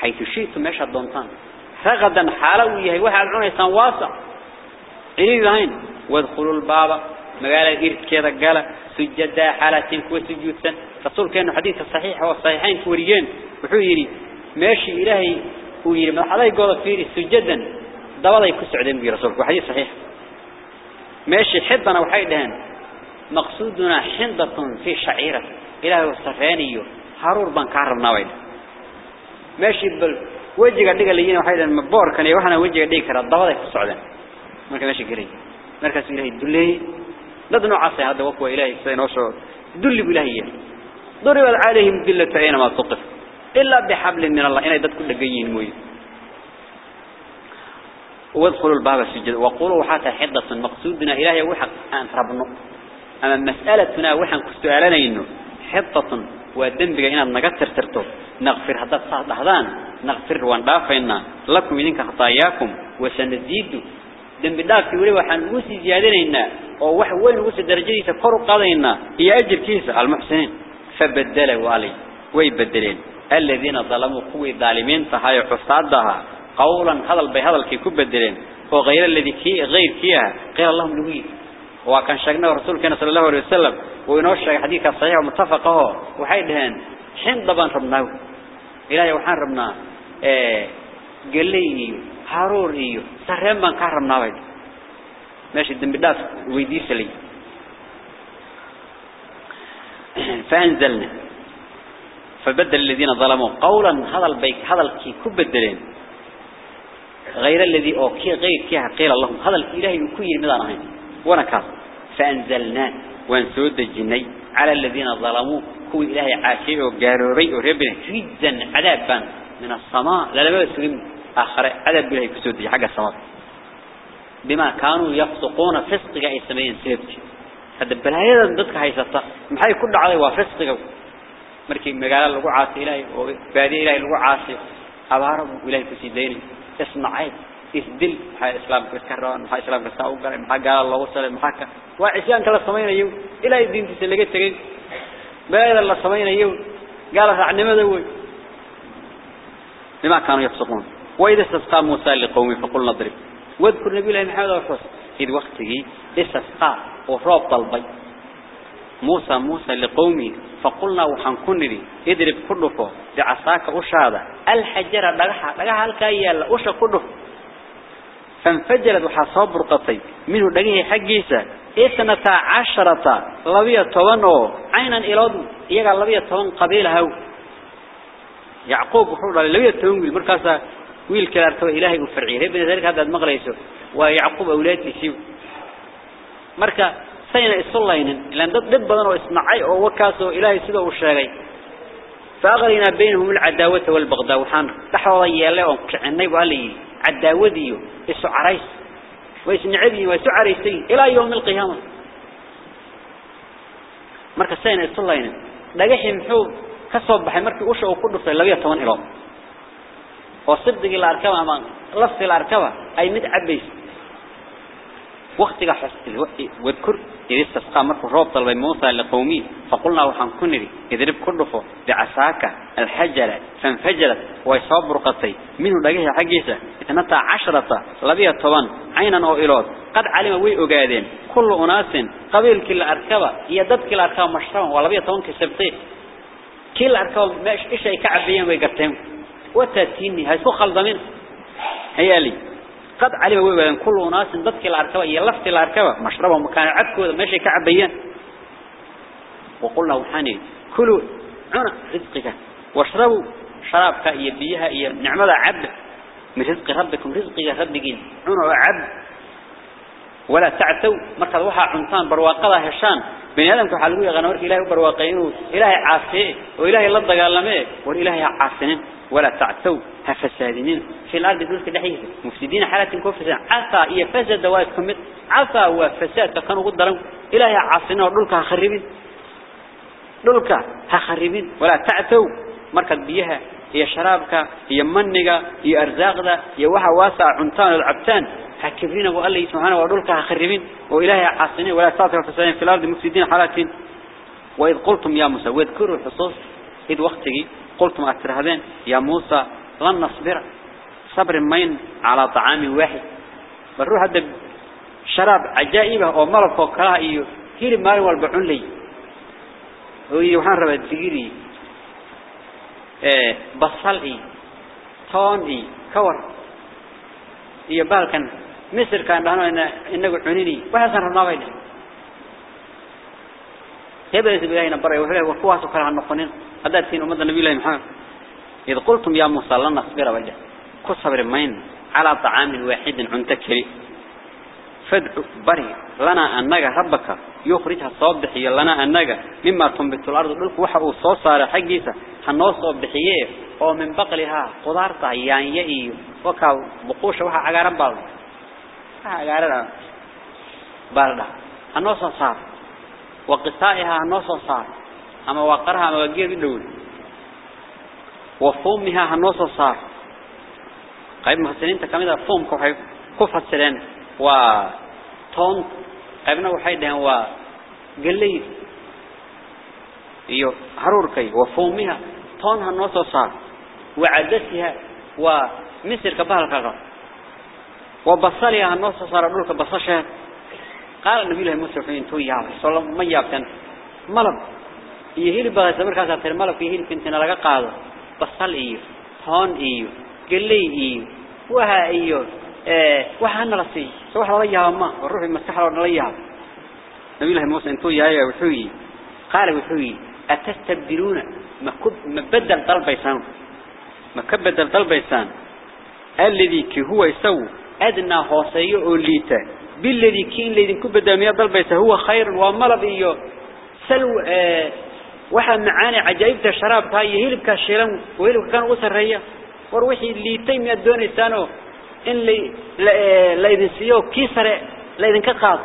حيث شئتم يشهد دونتان. رغدا حالويا وحال عنا يسان واسع. إليه ذهين وادخلوا الباب. مجالة إرد كذا قال سجدا حالة كو سجود سن رسول كان حديث الصحيح والصحيحين كوريين. وحيري ماشي إلهي. ويري ما حدا يقول فيه سجدا. دوالا يكس عدم برسولك وحديث صحيح. ماشي حدنا وحيدهن. مقصودنا حنضة في شعيرة. إلهي والصفاني ka rabnaa way meeshii bal wajiga dhiga leeyina waxay dhahan boorkan iyo waxana wajiga dhigi kara dabada ku socdaan marka meeshii galay duleey dad noocaas ah hadda waa ilaahay sida inoo soo dulli ilaahay ضرب عليهم ذلة أينما تقف. إلا بحبل من الله. إن يدد كل جيين موي. وادخلوا الباب السجد. وقولوا حتى حدة مقصودنا إلهي وحق. أن ربنا أما مسألتنا وحن كستؤالنا إنه حطة ودنبك إن نقتر ترتو. نغفر هذا هذان. نغفر وندافعنا لكم منك خطاياكم. وسنزيد دنب دافي ولي وحن وسي زيادنا أو وح وين وسي درجتي سكروا قضينا هي أجر كيس المحسنين فبدلوا علي ويبدلين الذين ظلموا قوي ظالمين تهاي حصادها قولا هذا البي هذا الكي كبدلين وغير الذي كي غير كيها قيل اللهم لوي وكان شقنا رسول كان صلى الله عليه وسلم وينوش حديث صحيح ومتفقه وحيدهن حين ضبان ربناه إلهي وحان ربنا إيه قال لي هارور إيو سرين بان كان ربنا بيد ماشي بداس ويديس لي. فأنزلنا. فبدل الذين ظلموا. قولا هذا البيك هذا الكي كبدلين غير الذي أوكي غير كيها قيل اللهم هذا الإله يكوير مدان ونكاس فأنزلنا. وانسود الجني. على الذين ظلموا. كوي إلهي عاشي وقاروري وربنا جدا عذابا. من السماء. لا لا يسلم آخر عدد بله كسود حاجة صلاة بما كانوا يفسقون فسق جاي سمين سيبك هذا بله هذا ضدك هاي صلاة محي كل عليه وفسق جو مركي مقال الله عاصي لا وبعدين لا الله عاصي. أبارم وله كسودين اسمع عيد. اسدل حي إسلام كسران حي إسلام كساؤقر محي قال الله وصل محاك وعسيان كلا سمين يو. إلى الدين تسلقت تجين بله الله سمين يو. قال عن ماذا هو لما كانوا يفسقون. وإذا استسقى موسى لقومه فقلنا اضرب واذكر نبي الله محمد وحوس إذ وقته استسقى وفراب طلبي. موسى موسى لقومه فقلنا وحنكن لي اضرب كله بعصاك أشهد الحجر لغحة لغحة الكاية أشهد كله فانفجرت وحصاب برقطي منه دقيه حقيسة. إثنة عشرة لبية طوانو عينا إلاد إيقا لبية طوان قبيلها يعقوب وحول لبية طوان بالمركزة ويل كلارتو إلهي وفرعي ابن ذلك هذا المغليسو ويعقوب أولاد يسيو مركا سينا إصلاين لأن ضد بدن وإسماعي وكاسو إلهي سيده وشاقي فأغرينا بينهم العداوة والبغضاء وحان تحوضي يالله كعني وقال عداودي إسو عريس وإسو نعبي عريسي إلى يوم القيامة مركز سينا إصلاين لقيح محوب كسب بحي وكله في اللبية طوان إلام وصدق الأركبة أمان لفظ الأركبة أي مد عبيس وقتها حس واذكر إذا استسقى مركو روب طلب لقومي فقلنا وحن كنري يضرب كله بعساك الحجرة فانفجرت ويصاب رقطي منه لقيه حقيسة اثنتا عشرة لبيا طبان عينا أو إلاد قد علم وي أقادين كل أناس قبيل كل أركبة يدد كل أركبة مشروع ولبيا طبان كسبتي كل أركبة ماش إيش أي كعبيا ويقرتهم وتأتيني. هاي سو خلضمين. هيالي قد علم ويبان كل ناس ضدك الأركبة يلفت الأركبة مشربهم مكان عدكوا ماشي كعبيان وقلنا وحاني كلوا عنا رزقك. واشربوا شرابك يبيها إيا نعمة عبد من رزق ربكم رزقك ربكين. عنا وعبد ولا تعتوا مركز وحا عنطان برواقضة هشان بني آدم كحلقوا يغنورك إلهي برواقينه إلهي عاصيه وإلهي الله دقالميه والإلهي عاصنين ولا تعتوا. هفسادين في الأرض دولك دحيه مفسدين حالات كفسا عصا إيا فسد دوائد كمت عصا وفساد كانوا قدروا إلهي عاصنين ودولك هخربين. دولك هخربين. ولا تعتوا. مركز بيها. هي شرابك. هي منك. هي أرزاقك. هي وحا واسع عنطان العبتان. حكبرين وقال لي سبحانه ودولك هخربين وإلهي عاصنين ولا تعتوا فسادين في الأرض مفسدين حالات وإذ قلتم يا موسى واذكروا الحصوص إذ وقتك قلتم أترهدين يا موسى لن نصبر. صبر مين على طعام واحد. بروح هذا شراب عجائبة أو ملك وكراهي هير مال والبعون لي. ويوحان ربا الدقيري إيه بصل طون إيه كور. إيه بالكن مصر كان لهنا إن إنه عنيني وحسن ربنا بينه يبدأ بإلهي نبرة وحده وقواس وكره النقنين هذا تين أمد النبي الله محمد. إذا قلتم يا موسى لن نصبر وجه. كصبر مين؟ على طعام واحد عن تكري فادعو بري. لنا أنك ربك. يخرجها هي لنا أنك مما تنبت الأرض لك وحا صوصار حقيسة هنو صوب دحيه أو من بقلها قدارتها يعني يئي. وكا بقوش وحا عقارن بالد عقارن بالد هنو صوصار وقصائها هنو صوصار أما وقرها أما وقير الدول وفومها هنوص صار قيب مفسرين تكمل فوم كوحي كفسرين وطون قيبنا وحيدها وقليل iyo haruurkay wa foomiha toon ha noo soo saar wa cadasiha wa misirka bahalka qab wa basaliha ha noo soo saar dhulka basasheed qaal nabi وبصل يا النص صار دولك بصشة قال النبي له موسى فين تو يا رسول الله ما يابتن. ملب يهيل إيه بقى زمر خاصة ترى ملب يهيل كنت أنا لقى قال بصل إيو هون إيو قلي إيو وها إيو آه وها أنا رصي سوى حلا ليها ما والروح المسحر ولا ليها النبي له موسى انتو يا يا وحوي. قال وحوي أتستبدلون ما كب ما بدل طلب يسان ما كب طلب يسان الذي كهو يسوي. أدنى هوسي أوليته. بالذي كين الذي كبدل ميا طلبيسه هو خير ومرض إياه سلو آه واحد معاني عجائب الشراب هاي يهلب كاشيران ويهلب كان أسر هيا وروحي اللي تيم يدون إنسانه إن لي لا يدن سيو كيسر يدن كقاض.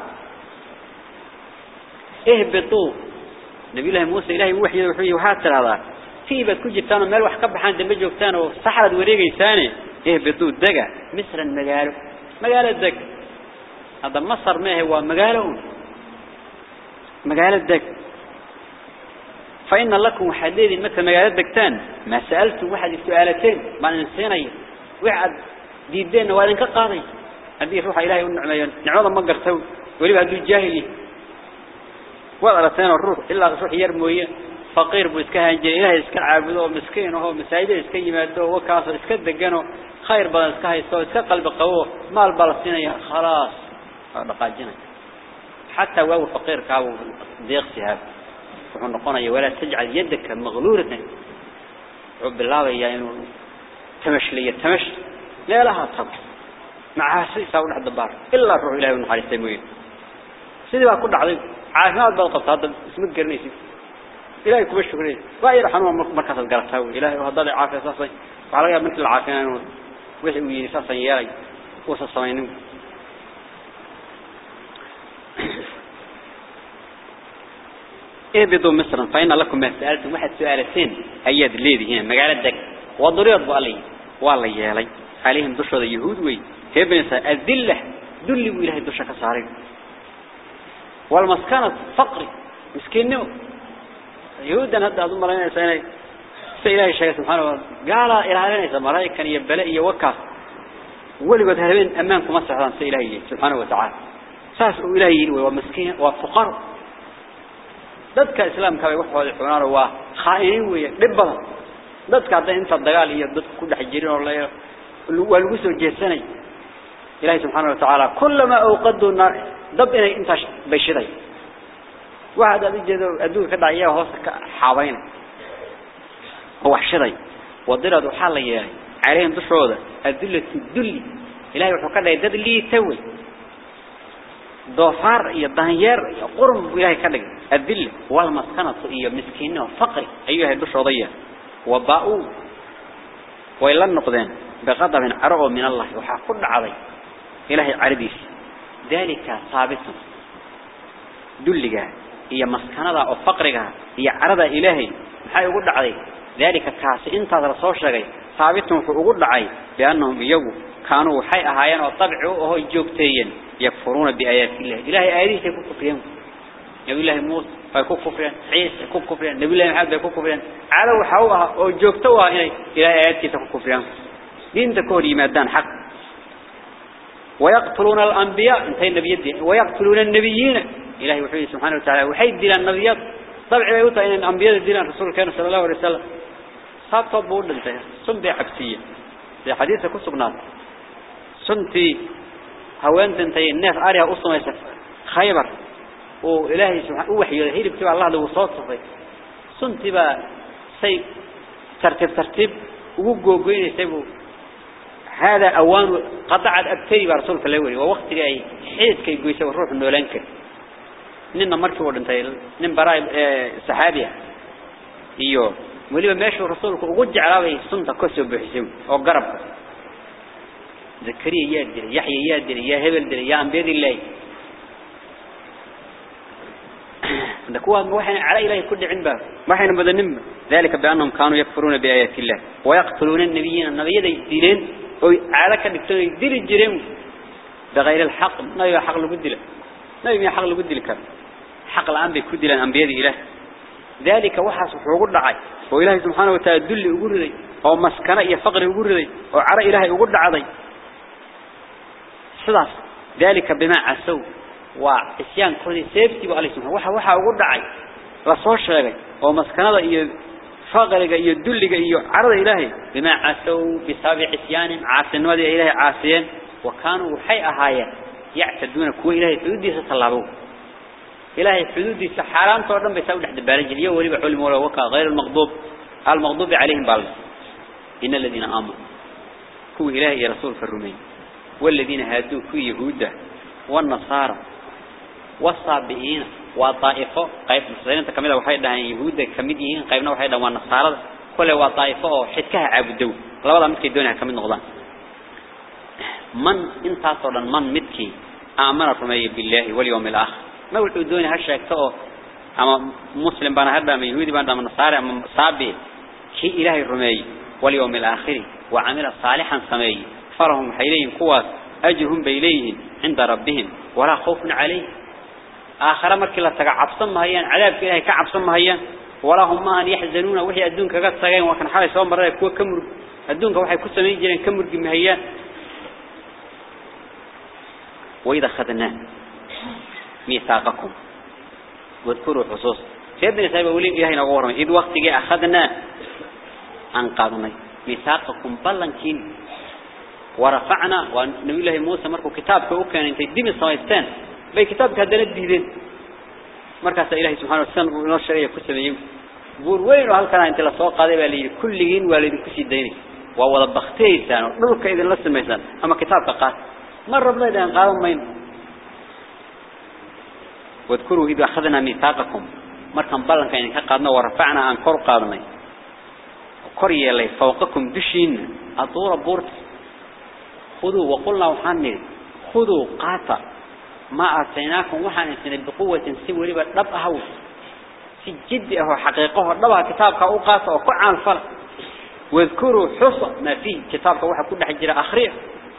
اهبطوا نبي الله موسى إلهي وحي وحي وحاتر هذا. في بد كجتان مال ka baxaan dambe joogtaan oo saxrad wareegaysaan اهبطوا الدقة مصر المقالة مجال الدقة. هذا مصر ما هو؟ مقالة مجال الدقة. فإن لكم حديد مثل مقالة الدقتان. ما سألت واحد السؤالتين بعد السنين وعد دي الدين وعدن كقاضي هذه روح إلهي ونعمي نعوض ما قرتوا ولي بعد الجاهلي. وقرتنا الروح. إلا روح يرموية فقير بو اسكهان جاي إلهي اسكه عابده ومسكين وهو مسايده اسكه يمادده وكاسر اسكه دقانه خير بدن إسكا يسوه إسكا قلب قوه مال بلسينة خلاص. بقاجنا حتى وهو فقير كاو ديق سهاب ونقول ولا تجعل يدك مغلولة. عب الله يعني تمش لي تمش. لا لها طبع. مع سيسا ونحن الدبار إلا الروح إلهي ونحن يستموين سيدي بقى كل عظيم. بل قبط هذا اسمك قرنيسي إلهي كم الشكرين وأي رحمه مركز القرطة. إلهي وهذا عافية أساسي وعلى مثل العافية ويحوي أساسا يالي وصصمين اهبطوا مصرا فإن لكم ما سألتم واحد سؤالتين أياد ليدي هنا. مقالة دك. وضريض بألي. والله يالي عليهم دشوا اليهود وي. هبنسا الذلة ذلوا إلهي دشا كسارين والمسكنة فقري. مسكين نو يهودا هذا أظن مرينا سنة. سإله الشيخ سبحانه وتعالى. قال إلى علينا ملايكا يبلئ يوكا ولي وذهبين أمامكم أسعدان سإلهي سبحانه وتعالى. ساس إلهي ومسكين وفقر. ذاتك إسلام كوي وحوة الحنار وخائنين ويبضا ذاتك هذا إنت الدقال هي ذاتك كل حجرين والله والقسو الجيساني إلهي سبحانه وتعالى كلما أوقدوا النار inay intaas bashiday waxa aad jeedo adduunka ka dhacaya وحشري. وضرد حالي عليهم دشودة. الدلة تدلي إلهي وحكاد يدد لي توي. دوفار يدانيار قرم إلهي كاد الدلة والمسكنة هي مسكينة وفقر أيها الدشودة وباءوا وإلا النقدان بغضب عرغوا من الله وحاقود عضي إلهي عربي ذلك ثابت. دلقة هي مسكنة وفقرها هي عرض إلهي. حيقود عضي ذلك كاس. انت رسول شيء ثابت يقول عليه بأنهم يجوا كانوا حي أهايان وطبعوا وهو يجوبتين يكفرون بآيات الله. إلهي آياته يكون كفرين. نبي الله موسى فيكون كفرين. عيسى يكون كفرين. نبي الله محمد يكون كفرين. على وحوها وجوبتوها إلى آياته تكون كفرين. دين تكون مادان حق. ويقتلون الأنبياء. انتهي النبي الدين ويقتلون النبيين. إلهي وحيه سبحانه وتعالى. وحيد دين النبيات. طبعا يوتا إن الأنبياء الدين الرسول كان صلى الله عليه وسلم. صاب طبول انتهي سن حبسية؟ في حديثة كسبنات سنتي هوانت انتهي الناس آريها أصلا يسف خيبر. وإلهي سبحانه وحي يهيري بتبع الله له صوت صفي. سنتي بقى؟ سي ترتيب ترتيب. وقو قوين يسيبوا. هذا أوان قطعت أبتري برسولك الأولي ووقت جاي حيث كي يقول يسوي الروح النولانك ننا مركب ورنتايل نن براي سحابية إيوه. ولي ماشي رسولك وقج على سنة كسب أو قرب. زكريا يادر يحيى يادر يا هبل در يا أنبياء الله. عند كوا وحين على إلهي كل عنبا ما حين بدنم ذلك بأنهم كانوا يكفرون بآيات الله. ويقتلون النبيين. النبي يدينين وعلى كدكتور يدير الجريم. بغير الحق. ما هي حق لقدله ما هي حق لقدله كان. حق الآن بكدل الأنبياء إله. ذلك وحس حقوق دعاء وإلهي سبحانه وتعالى دل يقول لي أو مسكنة يفقر يقول لي أو عرى إلهي يقول دعاء سلاس. ذلك بما عسوا وإسيان كل سيفتي بقى سبحانه. وحا وحا يقول دعاء رسول شيء أو مسكنة إيه فقرك إيه دلك إيه عرى إلهي. بما عسوا بسابع إسيان عاسن ودي إلهي عاسيين وكانوا حي أهايا. يعتدون كو إلهي تودي ستطلعوه إلهي حدودي سحرام تورن بيساوي لحد بارج اليوم ولي بحول مولا وكا غير المغضوب. المغضوب عليهم بالله إن الذين آمنوا. كو إلهي رسول في الرومين والذين هادوا كو يهودا والنصارى والصابئين وطائفة قيب مصرين انت كميدا وحي دهان يهودا كميديين قيبنا وحي دهان والنصارى كل وطائفة حدكها عبدو. لا ولا متكي دونها كميد نغضان من انت صورا من متكي آمن رمي بالله واليوم الآخر؟ ما هو الدنيا هالشيء كتوه أما مسلم بنا هذا من يهودي بنا من صار من صابي. كي إله الرمي واليوم الآخر. وعمل صالحا صمي فرهم حيلين قوة أجهم بيليه عند ربهم. ولا خوف عليه آخر ما كلا صم هيا عذاب كلا يكعب صمهيا ولا هم ما أن يحزنون. وحي أدونك قد صغير وكان حالي سواء مرة يكوى كمر. أدونك وحي كسا من يجرين كمر جمهيا وإذا خذناه ميثاقكم. واذكروا حصوص سيدنا سيبا ولي إلهي نغورم إذ وقت جاء أخذنا أنقاذنا ميثاقكم بلنكين. ورفعنا. ونبي الله موسى مركو كتابك وكان انت دم السمايستان بي كتابك هذا نديدين مركز إلهي سبحانه وتعالى ونور شرعية كسبين بور وين وهالكان أنت لسوق قادة بالي كلين والد كسي ديني ووضا بختيسان ونورك إذن لسميسان. أما كتابك قاد مرة بلاد أنقاذهم مين واذكروا إذا أخذنا ميثاقكم. مركم بلن كان كقادنا ورفعنا عن كر قادنا كري لي فوقكم دشين أطور بورت. خذوا وقلنا وحني. خذوا قاطع. ما أعطيناكم وحن بقوة سوى لبا ربها في جد أهو حقيقة. ربها كتابك أو قاطع وقعان الفرق واذكروا حصة. ما فيه كتابك وحا كل حجر أخرية.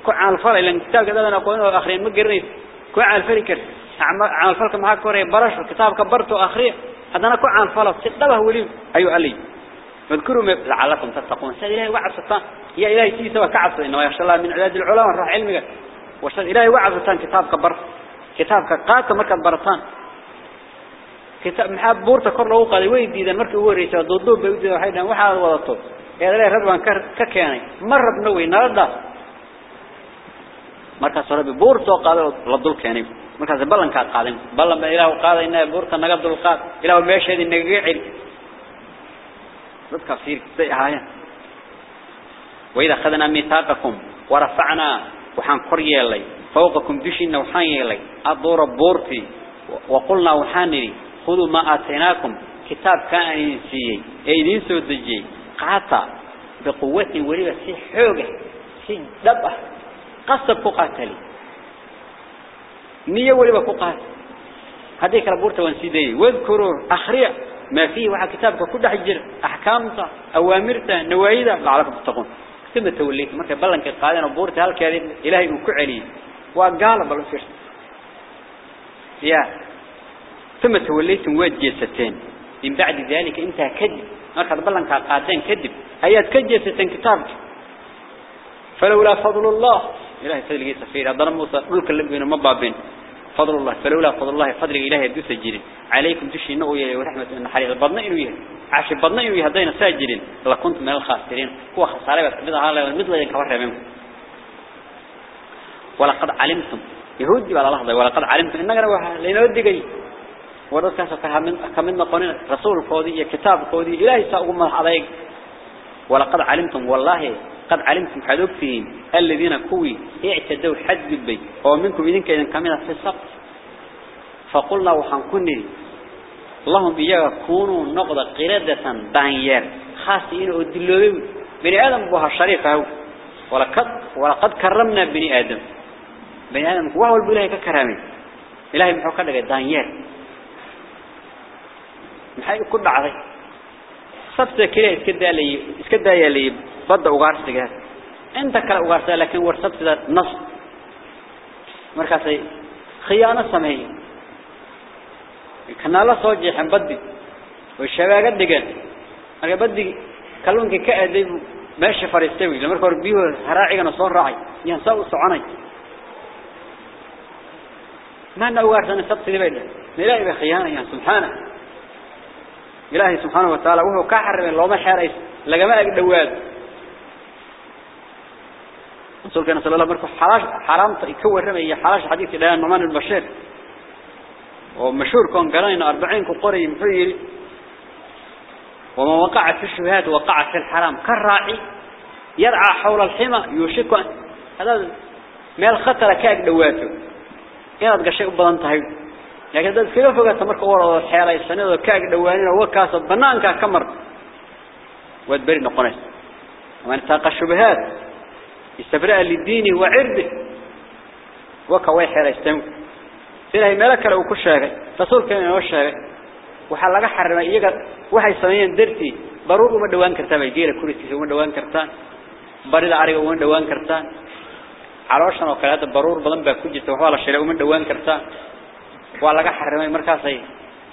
كعان الفرق لأن كتابك هذا أنا أقول أخرين مقرنين كعان الفرق عمل فلك معك كوري برش كتاب كبرته آخرية هذا أنا كعان فلك. سدبه ولي أيو علي. فاذكروا لعلكم تتقون. سيد إلهي وعب ستان يا إلهي سيسا وكعب إنه يخشى الله من عداد العلماء راح علمك. وشد إلهي وعب ستان كتاب كبر كتاب كقات مركب برطان. كتاب محاب بورتا كور لو قال ويدي إذا مركب وريسا ضدوب بيودي وحيدا وحا وضطو. يا إلهي رضوان ككياني. نرده markaas rabbi buur soo qaaday la dul keenay markaas ballan ka qaaday ballan ba ilaahu qaaday inay buurta naga dul qaad ilaahu meesheedii naga cil dadka fiirtay ahaayeen. وإذا خذنا ميثاقكم ورفعنا وحان قريالي فوقكم دشنا وحان يلي أدور بورتي وقلنا وحانني خذوا ما آتيناكم كتاب كان ينسيي أيدين سودجي قاطع بقوة وليبا سي حوغة سي دبه قصب كقاتلي نية ولي بكقات هذيك البورة وانسيدي واذكروا أخريع ما فيه وحا كتابك كل حجر. أحكامته أوامرته نوايده لعلكم تتقون. ثم توليت مركب بلنك قادنا بورة هالكاري إلهي وكعلي وقال بلن فيش يا. ثم توليت وجيستين من بعد ذلك انت كذب. مركب بلنك قادين كذب. هيات كجيستين كتابك. فلولا فضل الله إلهي فضل سفير. هذا موسى ملك اللي ما بابين. فضل الله فلولا فضل الله فضل إلهي يدوس الجرين عليكم تشي إنه ورحمة إن حريق. البضنا إنه يه عاش البضنا إنه يهدين ساجرين. لكنت من الخاسرين هو خسارة بس. كبيرة هذا مثل ينكبر منه ولقد علمتم. يهودي ولا لحظة ولقد علمتم. إنك نوحا لنودي جاي. ورد كاسو كمن كمن قانون رسول كودي كتاب كودي إلهي سأقوم عليك ولقد علمتم. والله قد علمتم حدوكتين الذين كوي اعتدوا حد البي ومنكم إذن كإذن كاملة في السبت فقلنا وحنكني اللهم إياك كونوا نقض قردة دانير خاصين ودلوبين بني آدم بوها الشريقة ولقد, ولقد كرمنا بني آدم. بني آدم وهو البلاي ككرامي إلهي محوكا لك دانير. maxay ku dhacday sabta kale iska daalay iska daayay بدأ أغارسك انت كلا أغارسك لكن ورسبت ذا نص مركزي خيانة سمهي كان الله صوت جيحن بدي والشباب قد قد مركز بدي كلهم كأدي ماشي فارستوي لما ركور بيه هراعي نصور راعي ينسو سعاني ما نوارس أن سبت ذي بيدي ملاي بخيانة يا سبحانه إلهي سبحانه وتعالى وهو كحر من الله ما حرئيس لقماء الدواد رسول كان صلى الله عليه وسلم حراش حرام يكون رمي حراش حديث إلى النعمان البشير. ومشهور كان قرين أربعين كقري مفير وما وقعت في الشهاد وقعت في الحرام. كالراعي يرعى حول الحمى يوشك هذا ما الخطر كاك دواته inaad gashay u badan tahay laakiin dad iskaga fogaato marka warado xeelaysanado kaaga dhawaanina wakaas banaanka ka mar wad bari noqonays ama uu ku sheegay rasuulkeena oo sheegay waxa laga xarimay iyaga waxay sameeyeen dartii baruur uma dhawaan kartaa bay geela kuristiisa uma dhawaan kartaa barida ariga uma dhawaan kartaa calooshan oo kale hada baruur badan baa ku jirta waxa la sheelay uma dhawaan kartaa waa laga xarimay markaasay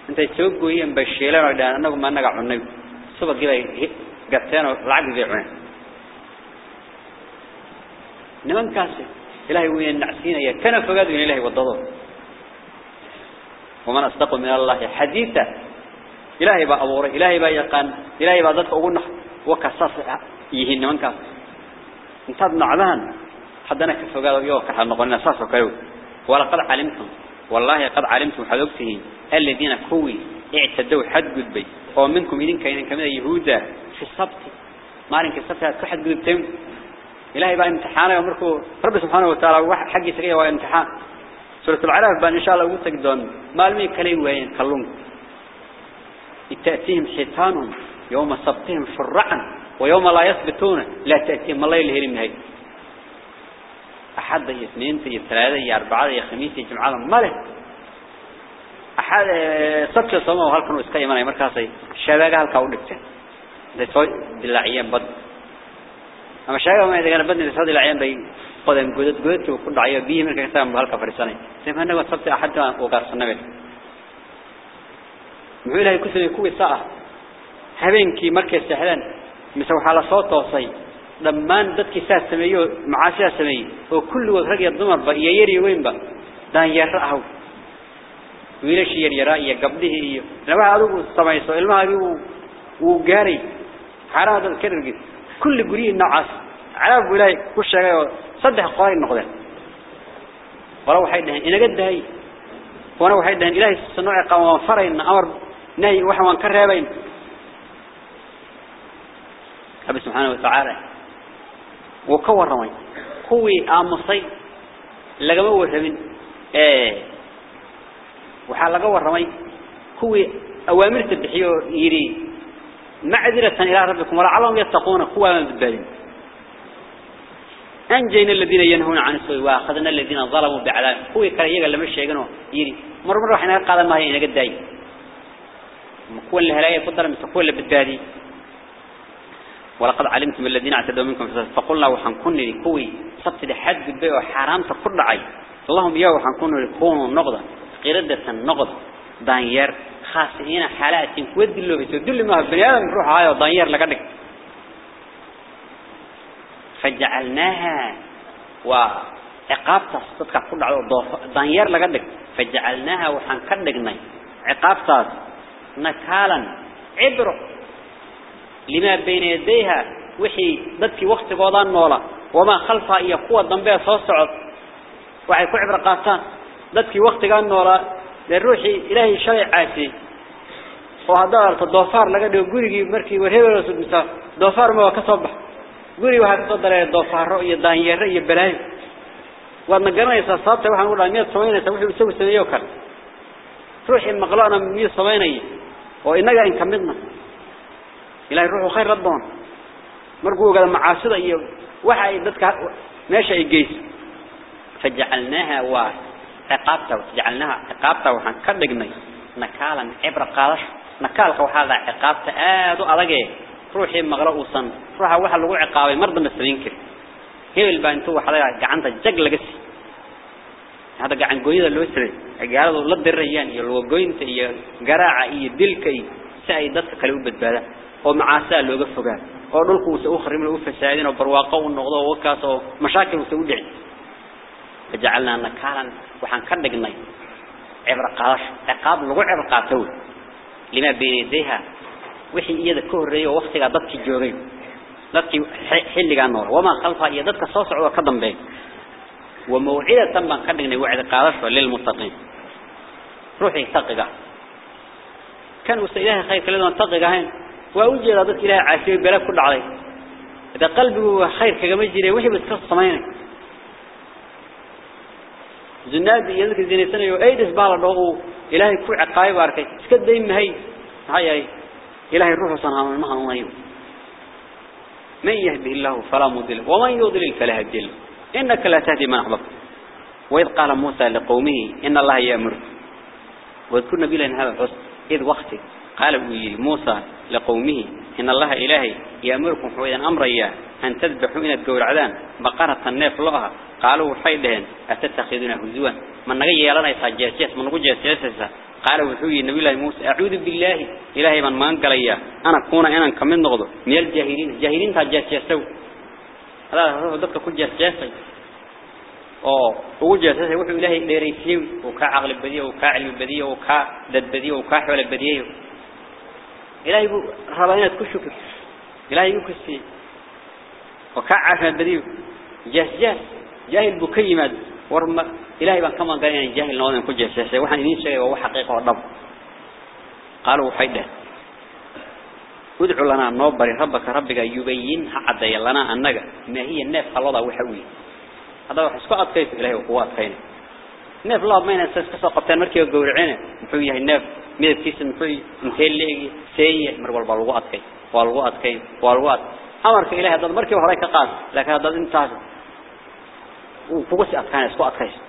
intay soo gooyeen bay sheeleen oo dhaan anagu ma anaga cunay subagii bay gateen oo lacag bay cuneen nimankaasi ilaahay weyn nacsiinaya kana fogaad in ilaahay wadado ومن أصدق من الله حديثا إلهي با إلهي با يقان إلهي با أقول نح وكساس يهين من كاس. انتاد نعلان حدنا كفقال يوك حد نقولنا ساس وكيو ولقد علمتم. والله قد علمتم حدوكته الذين كوي اعتدوا حد قدبي ومنكم إذن كاين كمان يهودا في السبت. مالك السبت كحد قدبتم إلهي با امتحانا يمركو رب سبحانه وتعالى حقي سريع وامتحان سورة العراف بان إن شاء الله قلت دون مالمي كلي وين؟ كلهم تأتيهم حيتانهم يوم سبتهم شرعا ويوم لا يثبتون. لا تأتيهم الله يلهرم هاي. أحد اثنين تي ثلاثة يا أربعة يا خميس يا جمعة ماله أحد سبت السماء وهالكنوا إسكاي مانا مركاسي شباب هالكاودكتين ده توي دلعيان بد. أما شباب ما إذا كان بدنا لساد العيان بي قدم جدد جدد وكل عيا بيه من كتاب بهالك فرساني سيما أنه سبت أحد وقارصنا به muxuu ilaahay ku sameeyay kuwii saa habeenkii markay seexdaan mise waxa la soo toosay dhammaan dadkii saa sameeyo macaasiya sameeyay oo kulligood rag iyo dumarba iyo yar iyo weynba daan yar ah wiilashii yar yaraa iyo gabdhihii iyo labaha adigu samayso ilmahaagii uu gaaray xaraada ka dhigay كل قرية نعاس. على قولي كل شيء صدح قوائي النقدة. ولو حيدهن إنا قد هاي ولو حيدهن إلهي سنوع قوام فرين أمر ناي وحوان كرهبين. أبي سبحانه وتعالى. وكور رمي. كوي آمصي. لقموه ثمين إيه. وحال لقوه رمي. كوي أوامر تبحيه يريه معذرة إلى ربكم ولعلهم يتقون كوا من بالبالين أنجينا الذين ينهون عن السوء وأخذنا الذين ظلموا بعذاب. كوي كريجا لما الشيء يري مر مرة حنا قال ما هي نقد داي. كل هلاية فضل من كل بالبادي. ولقد علمتم الذين اعتدوا منكم فقلنا وحنكون لكوي صبت لحد بالبيع وحرام تقر عي اللهم يا وحنكون لكون النقضة قردة النقضة دانير خاصين حالات كود اللي بتدل ما بني آدم روح هاي دانير لقدك فجعلناها وعقابتها صدق كل على دانير لقدك فجعلناها وحنكدقنا عقابتها نكالا عبرة لما بين يديها. وحي ضدك وقت قوضان نولا وما خلفها إيا قوة ضنبها صوصعد وحي كو عبرة قاتان ضدك وقت قوضان نولا للروحي إلهي شرع عاسي وهذا الدوفار لقد قولي مركي ورهيب رسول مساء دوفار ما وكصبح قولي وحي تصدر الدوفار رؤية دانية رؤية بلاي وأن قرنا يساسات وحي نقول أمية صمينة وحي يسوي سنيوكا روحي مقلعنا مية صمينة وإنك إن كمدنا. إلهي روحه خير ردون مرقوا قال معاصدة وحي ذاتك ماشي إيجيس فجعلناها وعقابتها وجعلناها عقابتها وحن كدقنا نكالا عبر قادش نكالك وهذا عقابته. آدو أضاقه روحي مغرؤوسا روحا وحا لغو عقابي مرضى مسلمين كر هي البانتو وحدا قعنتا جق لقس. هذا قعن لو سري قالوا لا دريان iyo loo goynta iyo garaaca iyo dilka si ay dadka kale u badbaadaan oo macaasa looga fogaa oo dhulku uu kharimin oo fasaadin فجعلنا نكالا وحن كدغناي عبر قاش عقاب لغو عبر قاتو لما بيديها وحي iyada ka horeeyo waqtiga dadkii joogay dadkii xilliga nool wama khalfa iyo dadka soo socda ka dambeey وموعدة من كدغناي وعد قادش للمتقين. روحي تقيقه كان وسيله خير كلمه تقيقه هين. وأوجد ضد إله عاشي بلا كل عليه. إذا قلبه خير كما جري وحي بس كصمينه زناد يدك زينتنا يو أيدس بالا إلهي كل عقايب أركي. سكد دايم هاي. هاي إلهي الروح صنع من مها الله من يهدي الله فلا مضل. ومن يضلل فلا هدي إنك لا تهدي من أحببت. وإذ قال موسى لقومه إن الله يأمر. واذكر نبيلا هذا الحسن إذ وقت قال موسى لقومه إن الله إلهي يأمركم حويدا أمر إياه. أن تذبحوا إن تقول عدان بقرة النيف لها قالوا حيدهن أتتخذون هزوا؟ من نغي يلنا يسجيس من نقول جيسيسا قالوا وحوي النبي الله موسى أعوذ بالله. إلهي من ما أنقل إياه. أنا كون أنا كمن نغضو من الجاهلين. الجاهلين تجيسيسوا هذا هو ضدك كل جيسيسي oo ugu jeesay wuxuu ilaahay dheereysay oo ka aqal badiyo oo ka cilmi badiyo oo ka dad badiyo oo ka xoolo badiyo ilaahay buu ka yimaad warma ilaahay baan kama garanay jaahil noodan ku jeesay waxaan idin sheegay waa xaqiiqo dhab qaalu waxay dheh udcu lana noo bari rabbaka rabbiga yubayyin ha cadeeya lana annaga ma hiya neef halada waxa weeye هذا wax isku adkayso ilaahay uu ku adkayna neef laad mayna iska soo qabteen markii gowraceen muxuu yahay neef midabkiisa muxuu intee leegi seeye mar walba lagu dad markii hore ka qaad laakiin dad intaas uu kugu si adkaan isku adkayso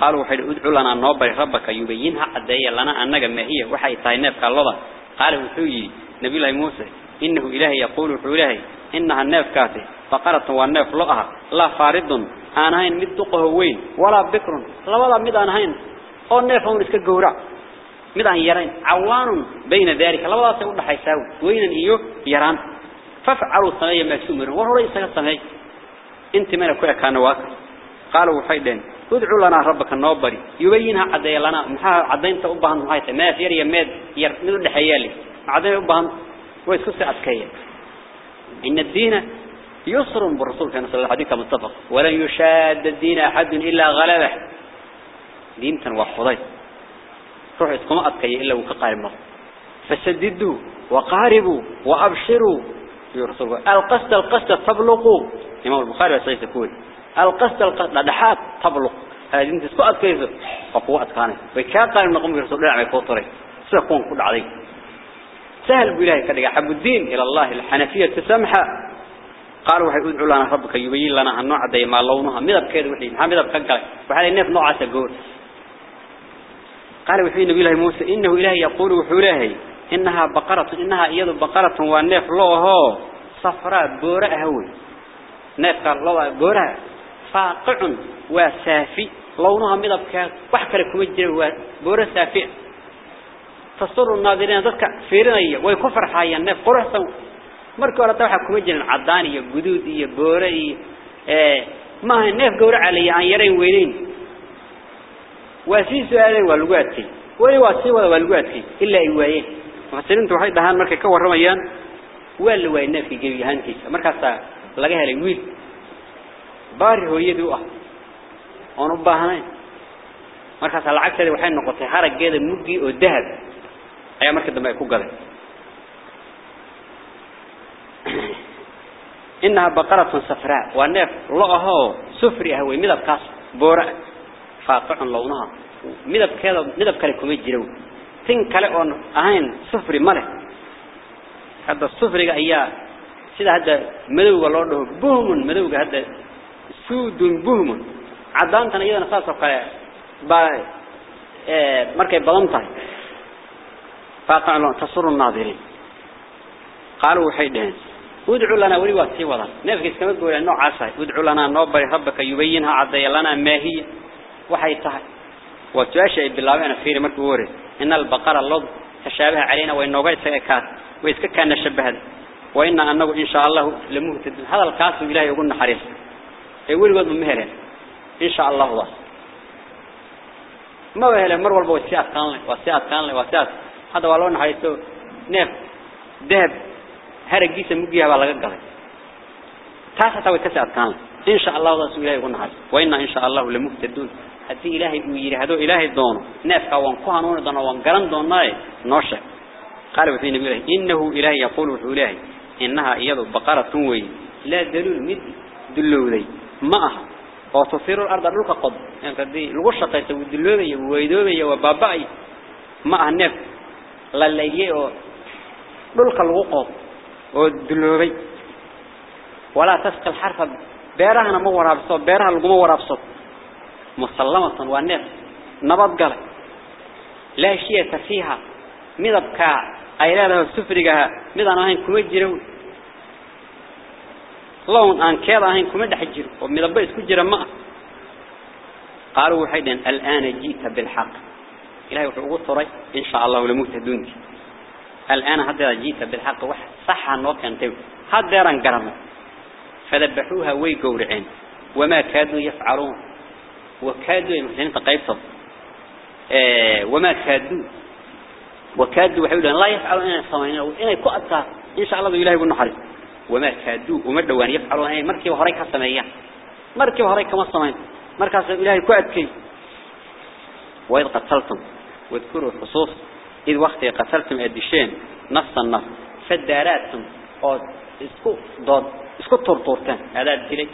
قالوا وحيد ادعوا لنا نوبر ربك يبينها عدايا لنا أنك ما هي وحي تايناف كالله قال وحوي نبي الله موسى إنه إلهي يقول حولهي إنها الناف كاتي. فقرت والناف لقها لا فارد أنا هين مدقه وين ولا بكر لا ولا مد أنا هين. أو ناف هم نسك جورا مد أن يرين. عوان بين ذلك. لا ولا سيقول حيساو وين إيو يران. ففعلوا صنايا ما سمر وهو رئيس الصنايا انت من كل كان واك قالوا وحيدين. ادعوا لنا ربك النوبري. يبينها عدي لنا. عدين تأبهن محايته ما في يريا ماد ير من الحيالي عدين أبهن. ويسكس أسكيه إن الدين يسر بالرسول كان صلى الله عليه وسلم ولن يشاد الدين أحد إلا غلبه. دين تنوحضي روح اسكم أتكي إلا وكقائم الله فسددوا وقاربوا وأبشروا. الله القصد القصد تبلغوا. إمام البخاري وسيد يقول القصد القصد لدحات تبلغ. هذه انت اسكو أتكي وقوة أتكاني وكا قائم نقوم الله عليه فوطري سيكون كل عليك سهل بإلهي كذلك حب الدين إلى الله الحنفية سمحة قالوا وحي ادعوا لنا ربك يبين لنا النوع دي ما لونها. مذب كيد وحي؟ ما مذب كنكله وحال النف نوع سجور قال وحي نبي الله موسى إنه إلهي يقول وحولهي إنها بقرة إنها إيض بقرة والنف لوه صفراء بوراء هوي قال الله بوراء فاقع وسافي لونها مذب كيد وحكرك مجرى بوراء سافي. تصر الناظرين ذلك فيرنية ويكفر حيا نف قرحة markii hore waxa kuma jirin cadaan iyo guduud iyo boore iyo ee ma neef gowrac lagu adkay illa ay waayeen mufasiriintu waxay dhahaan markay ka waramayaan waa la waayay neefkii gebi ahaantiisa markaas laga helay wiil baari hooyadii u ah oon u baahnayn markaas lacagteeda waxay noqotay harageeda muggi oo dahab ayaa markii dambe ay ku gaday إنها بقرة صفراء والنف لقها سفري هو مذب كاس بورع فاقع لونها مذب كذا مذب كله كم يجرو تين كله أن أهين سفري مره هذا السفري أياه سيدا هذا مذوق الله بهم مذوق هذا سود بهم عدان تنا إذا نصاص كله با tahay faaqaclo tasuru naadirin qaaluu waxay dhaheen udcu lana weli waa sii wada neefka iskama gooyaan noocaas udcu lana noo bari rabbaka yubayinha cadaya lana maa hiya bilaabeen fiiri markii ugu horreysay ina albaqara lod tashaabaha calayna way nooga isaga kaas way iska kaana shabahada wa ina anagu in shaa allahu lamuhtadun hadalkaasuu ilaahay ugu naxariistay ee weligoodba ma heleen in shaa allahu daas ما وهلا مر والبو سيات كان له وسيات كان له وسيات هذا والله نحيسه نف ذهب مجيها ولا قلة تاسع توي تسعة كان إن شاء الله الله سوى يقول نحس وإن إن شاء الله لمهتدون هذه إلهي ويري هذا إلهي دون. نفقه وانقهنون دون وانقرن دون ناي نوشة. قال بثين النبي الله إنه إلهي يقول وحوله إنها إياد البقرة توي لا دلول مد دلو ذي معها وتصير الأرض روك قد. يعني تدي الغشة تسوي دلو ذي ويدو ذي وبابعي معها النف للايئة روك الغقب ودلو ذي ولا تسقي الحرف بيرهنا مو ورابصة بيرهنا لقمو ورابصة waa neef nabad gal la shiyata fiha midabka ay leedahay sufriga midaan ahayn kuma jiro لون أن كذا هين كم دحجر ومن بيس كجرا ما. قالوا حيدا الآن جيت بالحق. إلهي وحقوق طري إن شاء الله لمهتدون الآن هذا جيت بالحق. وح صح وقت أنت هذا يرن قرم فذبحوها ويقورعين. وما كادوا يفعلون. وكادوا يمثلين تقيبتهم آه وما كادوا. وكادوا وحيدا لا يفعلون إن الصمين وإن يكؤتا إن شاء الله إلهي والنحر وما كادوا. وما دوان يفعلون أي مركب هريك السمية مركب هريك ما السمين مركز إلهي كأدكي وإذ قتلتم. واذكروا الخصوص. إذ وقت قتلتم أدشين نفس النفس فالداراتم أو اسكو ضد. اسكو طرطورتان هذا الدلي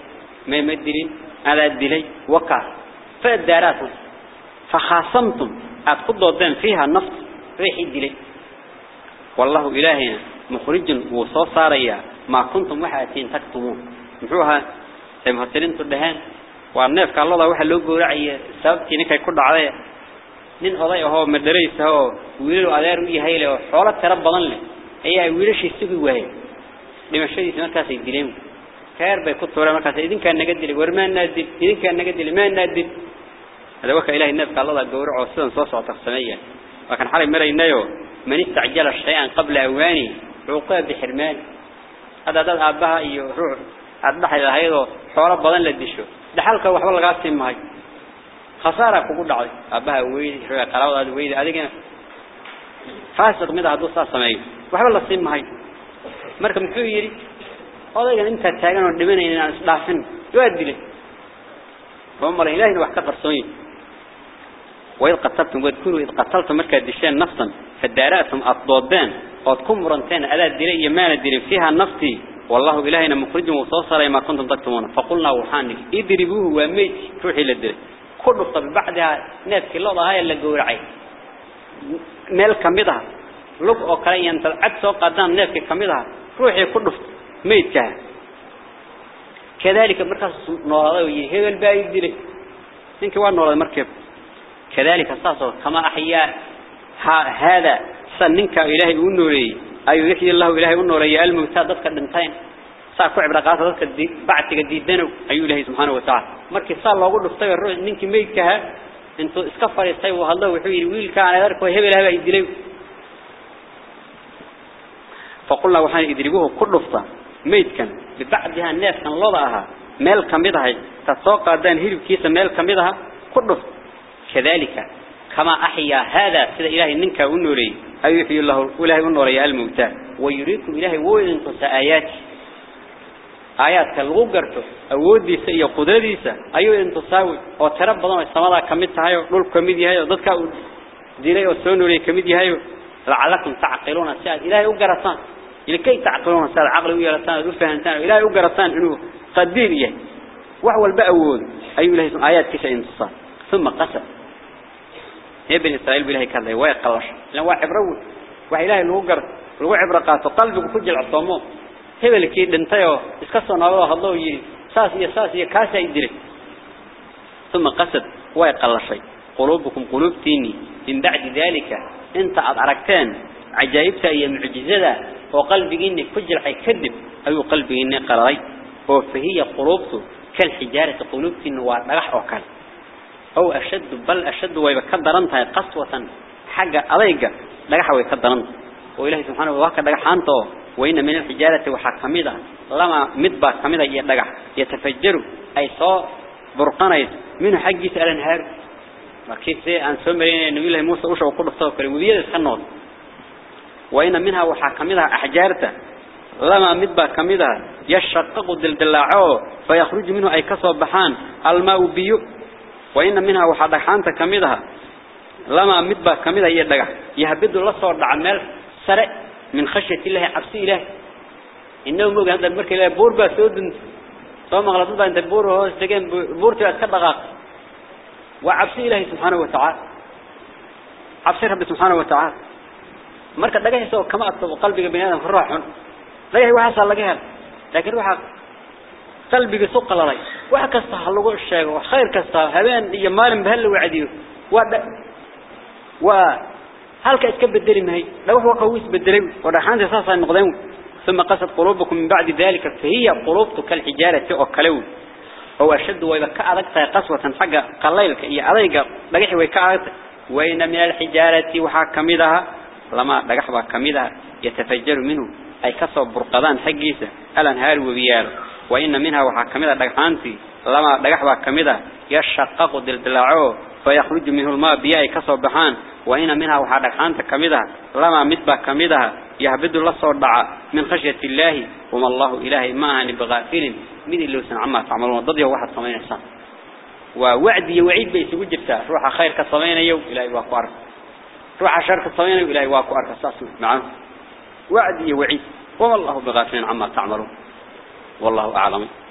ما يمدلين هذا الدلي وقع. فقد داراتهم فخاصمتم أتخذوا الدين فيها النفط ريحي الدليل. والله إلهنا مخرج وصوصا ريا ما كنتم وحاتين تكتمون محوها المهترين تردهان. وعنف قال الله وحا لوقو رعي السبب كينك يكون عليه. نين هضايا هو مدريس هو ويلو أدار ويهي هيله حولة تربضا له. أيها ويلش يستوكي وهي. لما الشيء يسمى كاسي الدليل. كاير بيكوت ورا ما كاسي إذن كان نقدل ورمان نادل إذن كان نقدل ما نادل هذا وكا إله الناس قال الله قورع وصلا صوصا تقسميا وكان حرم مرأي النيو من استعجل الشيئا قبل أواني عقاب بحرمان. هذا داد أبها إيو روح عدد حيث هيدو حوار بضان لديشو. ده حلقة وحوال الغاسم مهي. خسارة كقود عدد أبها ويدي حوية قراود هذا ويدي هذا كان فاسق مدها دو صوصا سمي وحوال الغاسم مهي. مركب كو يري. هذا كان انت التاقان ودمين إن أنا سلاحسن يؤدي له فهم الله إلهي نوح كفر وإذ قتلتم واذكروا إذ قتلتم مركب دشان نفسا فدارأتهم أطضادان وتكون مرنتين ألا الدليل ما ندري. فيها نفسي والله إلهنا مخرج وصوصر ما كنتم تكتمون. فقلنا وحانك اضربوه وميت روحي للدليل كل طب بعدها نفك الله هاي اللي جورعي ميل كمدها لب أو كلام أنت عد قدام نفك كمدها روحي كل ميت كه كذلك مركز نورضي هي الباقي دليل إنك وان نورضي مركب. كذلك أساسه كما أحيا هذا سننك إلهي النوري أي يحيي الله إلهي النوري الموتى ضدك الدنتين ساكو عبر قاصة ضدك الدي بعد تجديدنه أي إلهي سبحانه وتعالى. مركي صار الله قول له الروح منك ميتها انتو اسكفر يستوى الله وحوي ويل كان يدرك وهبل هذا يدلو فقلنا وحان يدربوه كل فطا ميت كان ببعدها الناس كان لضعها مال كمدها تتوقع دان هيرب كيسا مال كمدها كل كذلك كما أحيا هذا سيد إلهي منك ونوري. أي يحيي الله إلهي ونوري الموتى. ويريكم إلهي وإن آياتي آيات كالغو قرته أوديسا إيا قدريسا أيو إنتو ساوي. أو ترب بضان السماء كميدها هايو نول كميدي هايو ضدك ديلي وسونولي كميدي هايو. لعلكم تعقلون الساد إلهي وقرسان لكي تعقلون الساد عقل ويرسان وفهنتان إلهي وقرسان إنه قدير إيه وهو البأود أيو إلهي آيات كيسا انتصار. ثم قسم. ابن إسرائيل بإلهي كذا ويقلش لأن واحد روي وإلهي الوقر الوعبر قاته قلبك iska soo noolada hadloo yiri saas iyo saas iyo kaas ay dilay thumma qasad way qalashay قلوبكم قلوبتيني من بعد ذلك أنت أدركتان. عجائبتا هي معجزة وقلبي إني كجل حي كذب أي قلبي إني قرأي فهي قلوبته كالحجارة قلوبتي نوارح وكال أو أشد بل أشد ويبكدرنتها قسوة حاجة أضيقة لقح ويكدرنت وإلهي سبحانه وتعالى لقحانته وإن من الحجارة وحكمدة لما مدبا كمدة يدقح يتفجر أي صار برقانيت منه حق يسأل انهار كيف سي أن سمرين نبي الله موسى أشعر وقل اختار كريم وبيد الخنوط. وإن منها وحكمدها أحجارته لما مدبا كمدها يشقق دلدلاعه فيخرج منه أي كسب بحان الماء بيو وإن منها وحدحانت كمدها لما مدبا كمدها يدقح يهبد الله صور دعمال سرع من خشية الله عبسي الله. إنه موجه هذا المركة الله بوربا سود طبعا غلطوا أنت بور هو استجن بور كدقاق وعبسي الله سبحانه وتعالى. عبسي رب سبحانه وتعالى. مركة دقاه يسوي كما أطلب قلبك بني آدم في الروح. ليه وحصل لقيها. لكن روح قلبك سوق لري وحكسته حلقوا الشيء وخير كسته. هبين يمال بهل وعديه وده و هل كأسكب بدري هي لو هو قويس بدري ورحان أساسا النقدين. ثم قست قلوبكم من بعد ذلك. فهي قلوبته كالحجارة أكلون. هو أشد وإذا كأذكت قسوة حق قليلك. إيا أذيك لقح ويكأذكت وإن من الحجارة وحاكمدها لما لقحبها كمدها يتفجر منه. أي كسب برقدان حقيسة. الأنهار وبيار. وإن منها وحاكمدها لقحانتي لما لقحبها كمدها يشقق دلدلعوه فيخرج منه الماء بياء كسب بحان. وإن منها وحدك حانت كمدها. لما متبع كمدها يهبد الله صور دعاء من خشية الله. وما الله إلهي ما هني بغافل من اللي عما تعملون. ضد واحد صمين إحسان. ووعد يوعيد بيس وجبته روح خير كصمين يو إلهي واكو أرك. روح شر كصمين يو إلهي واكو أرك. وعد يوعيد. وما الله بغافل عما تعملون. والله أعلم.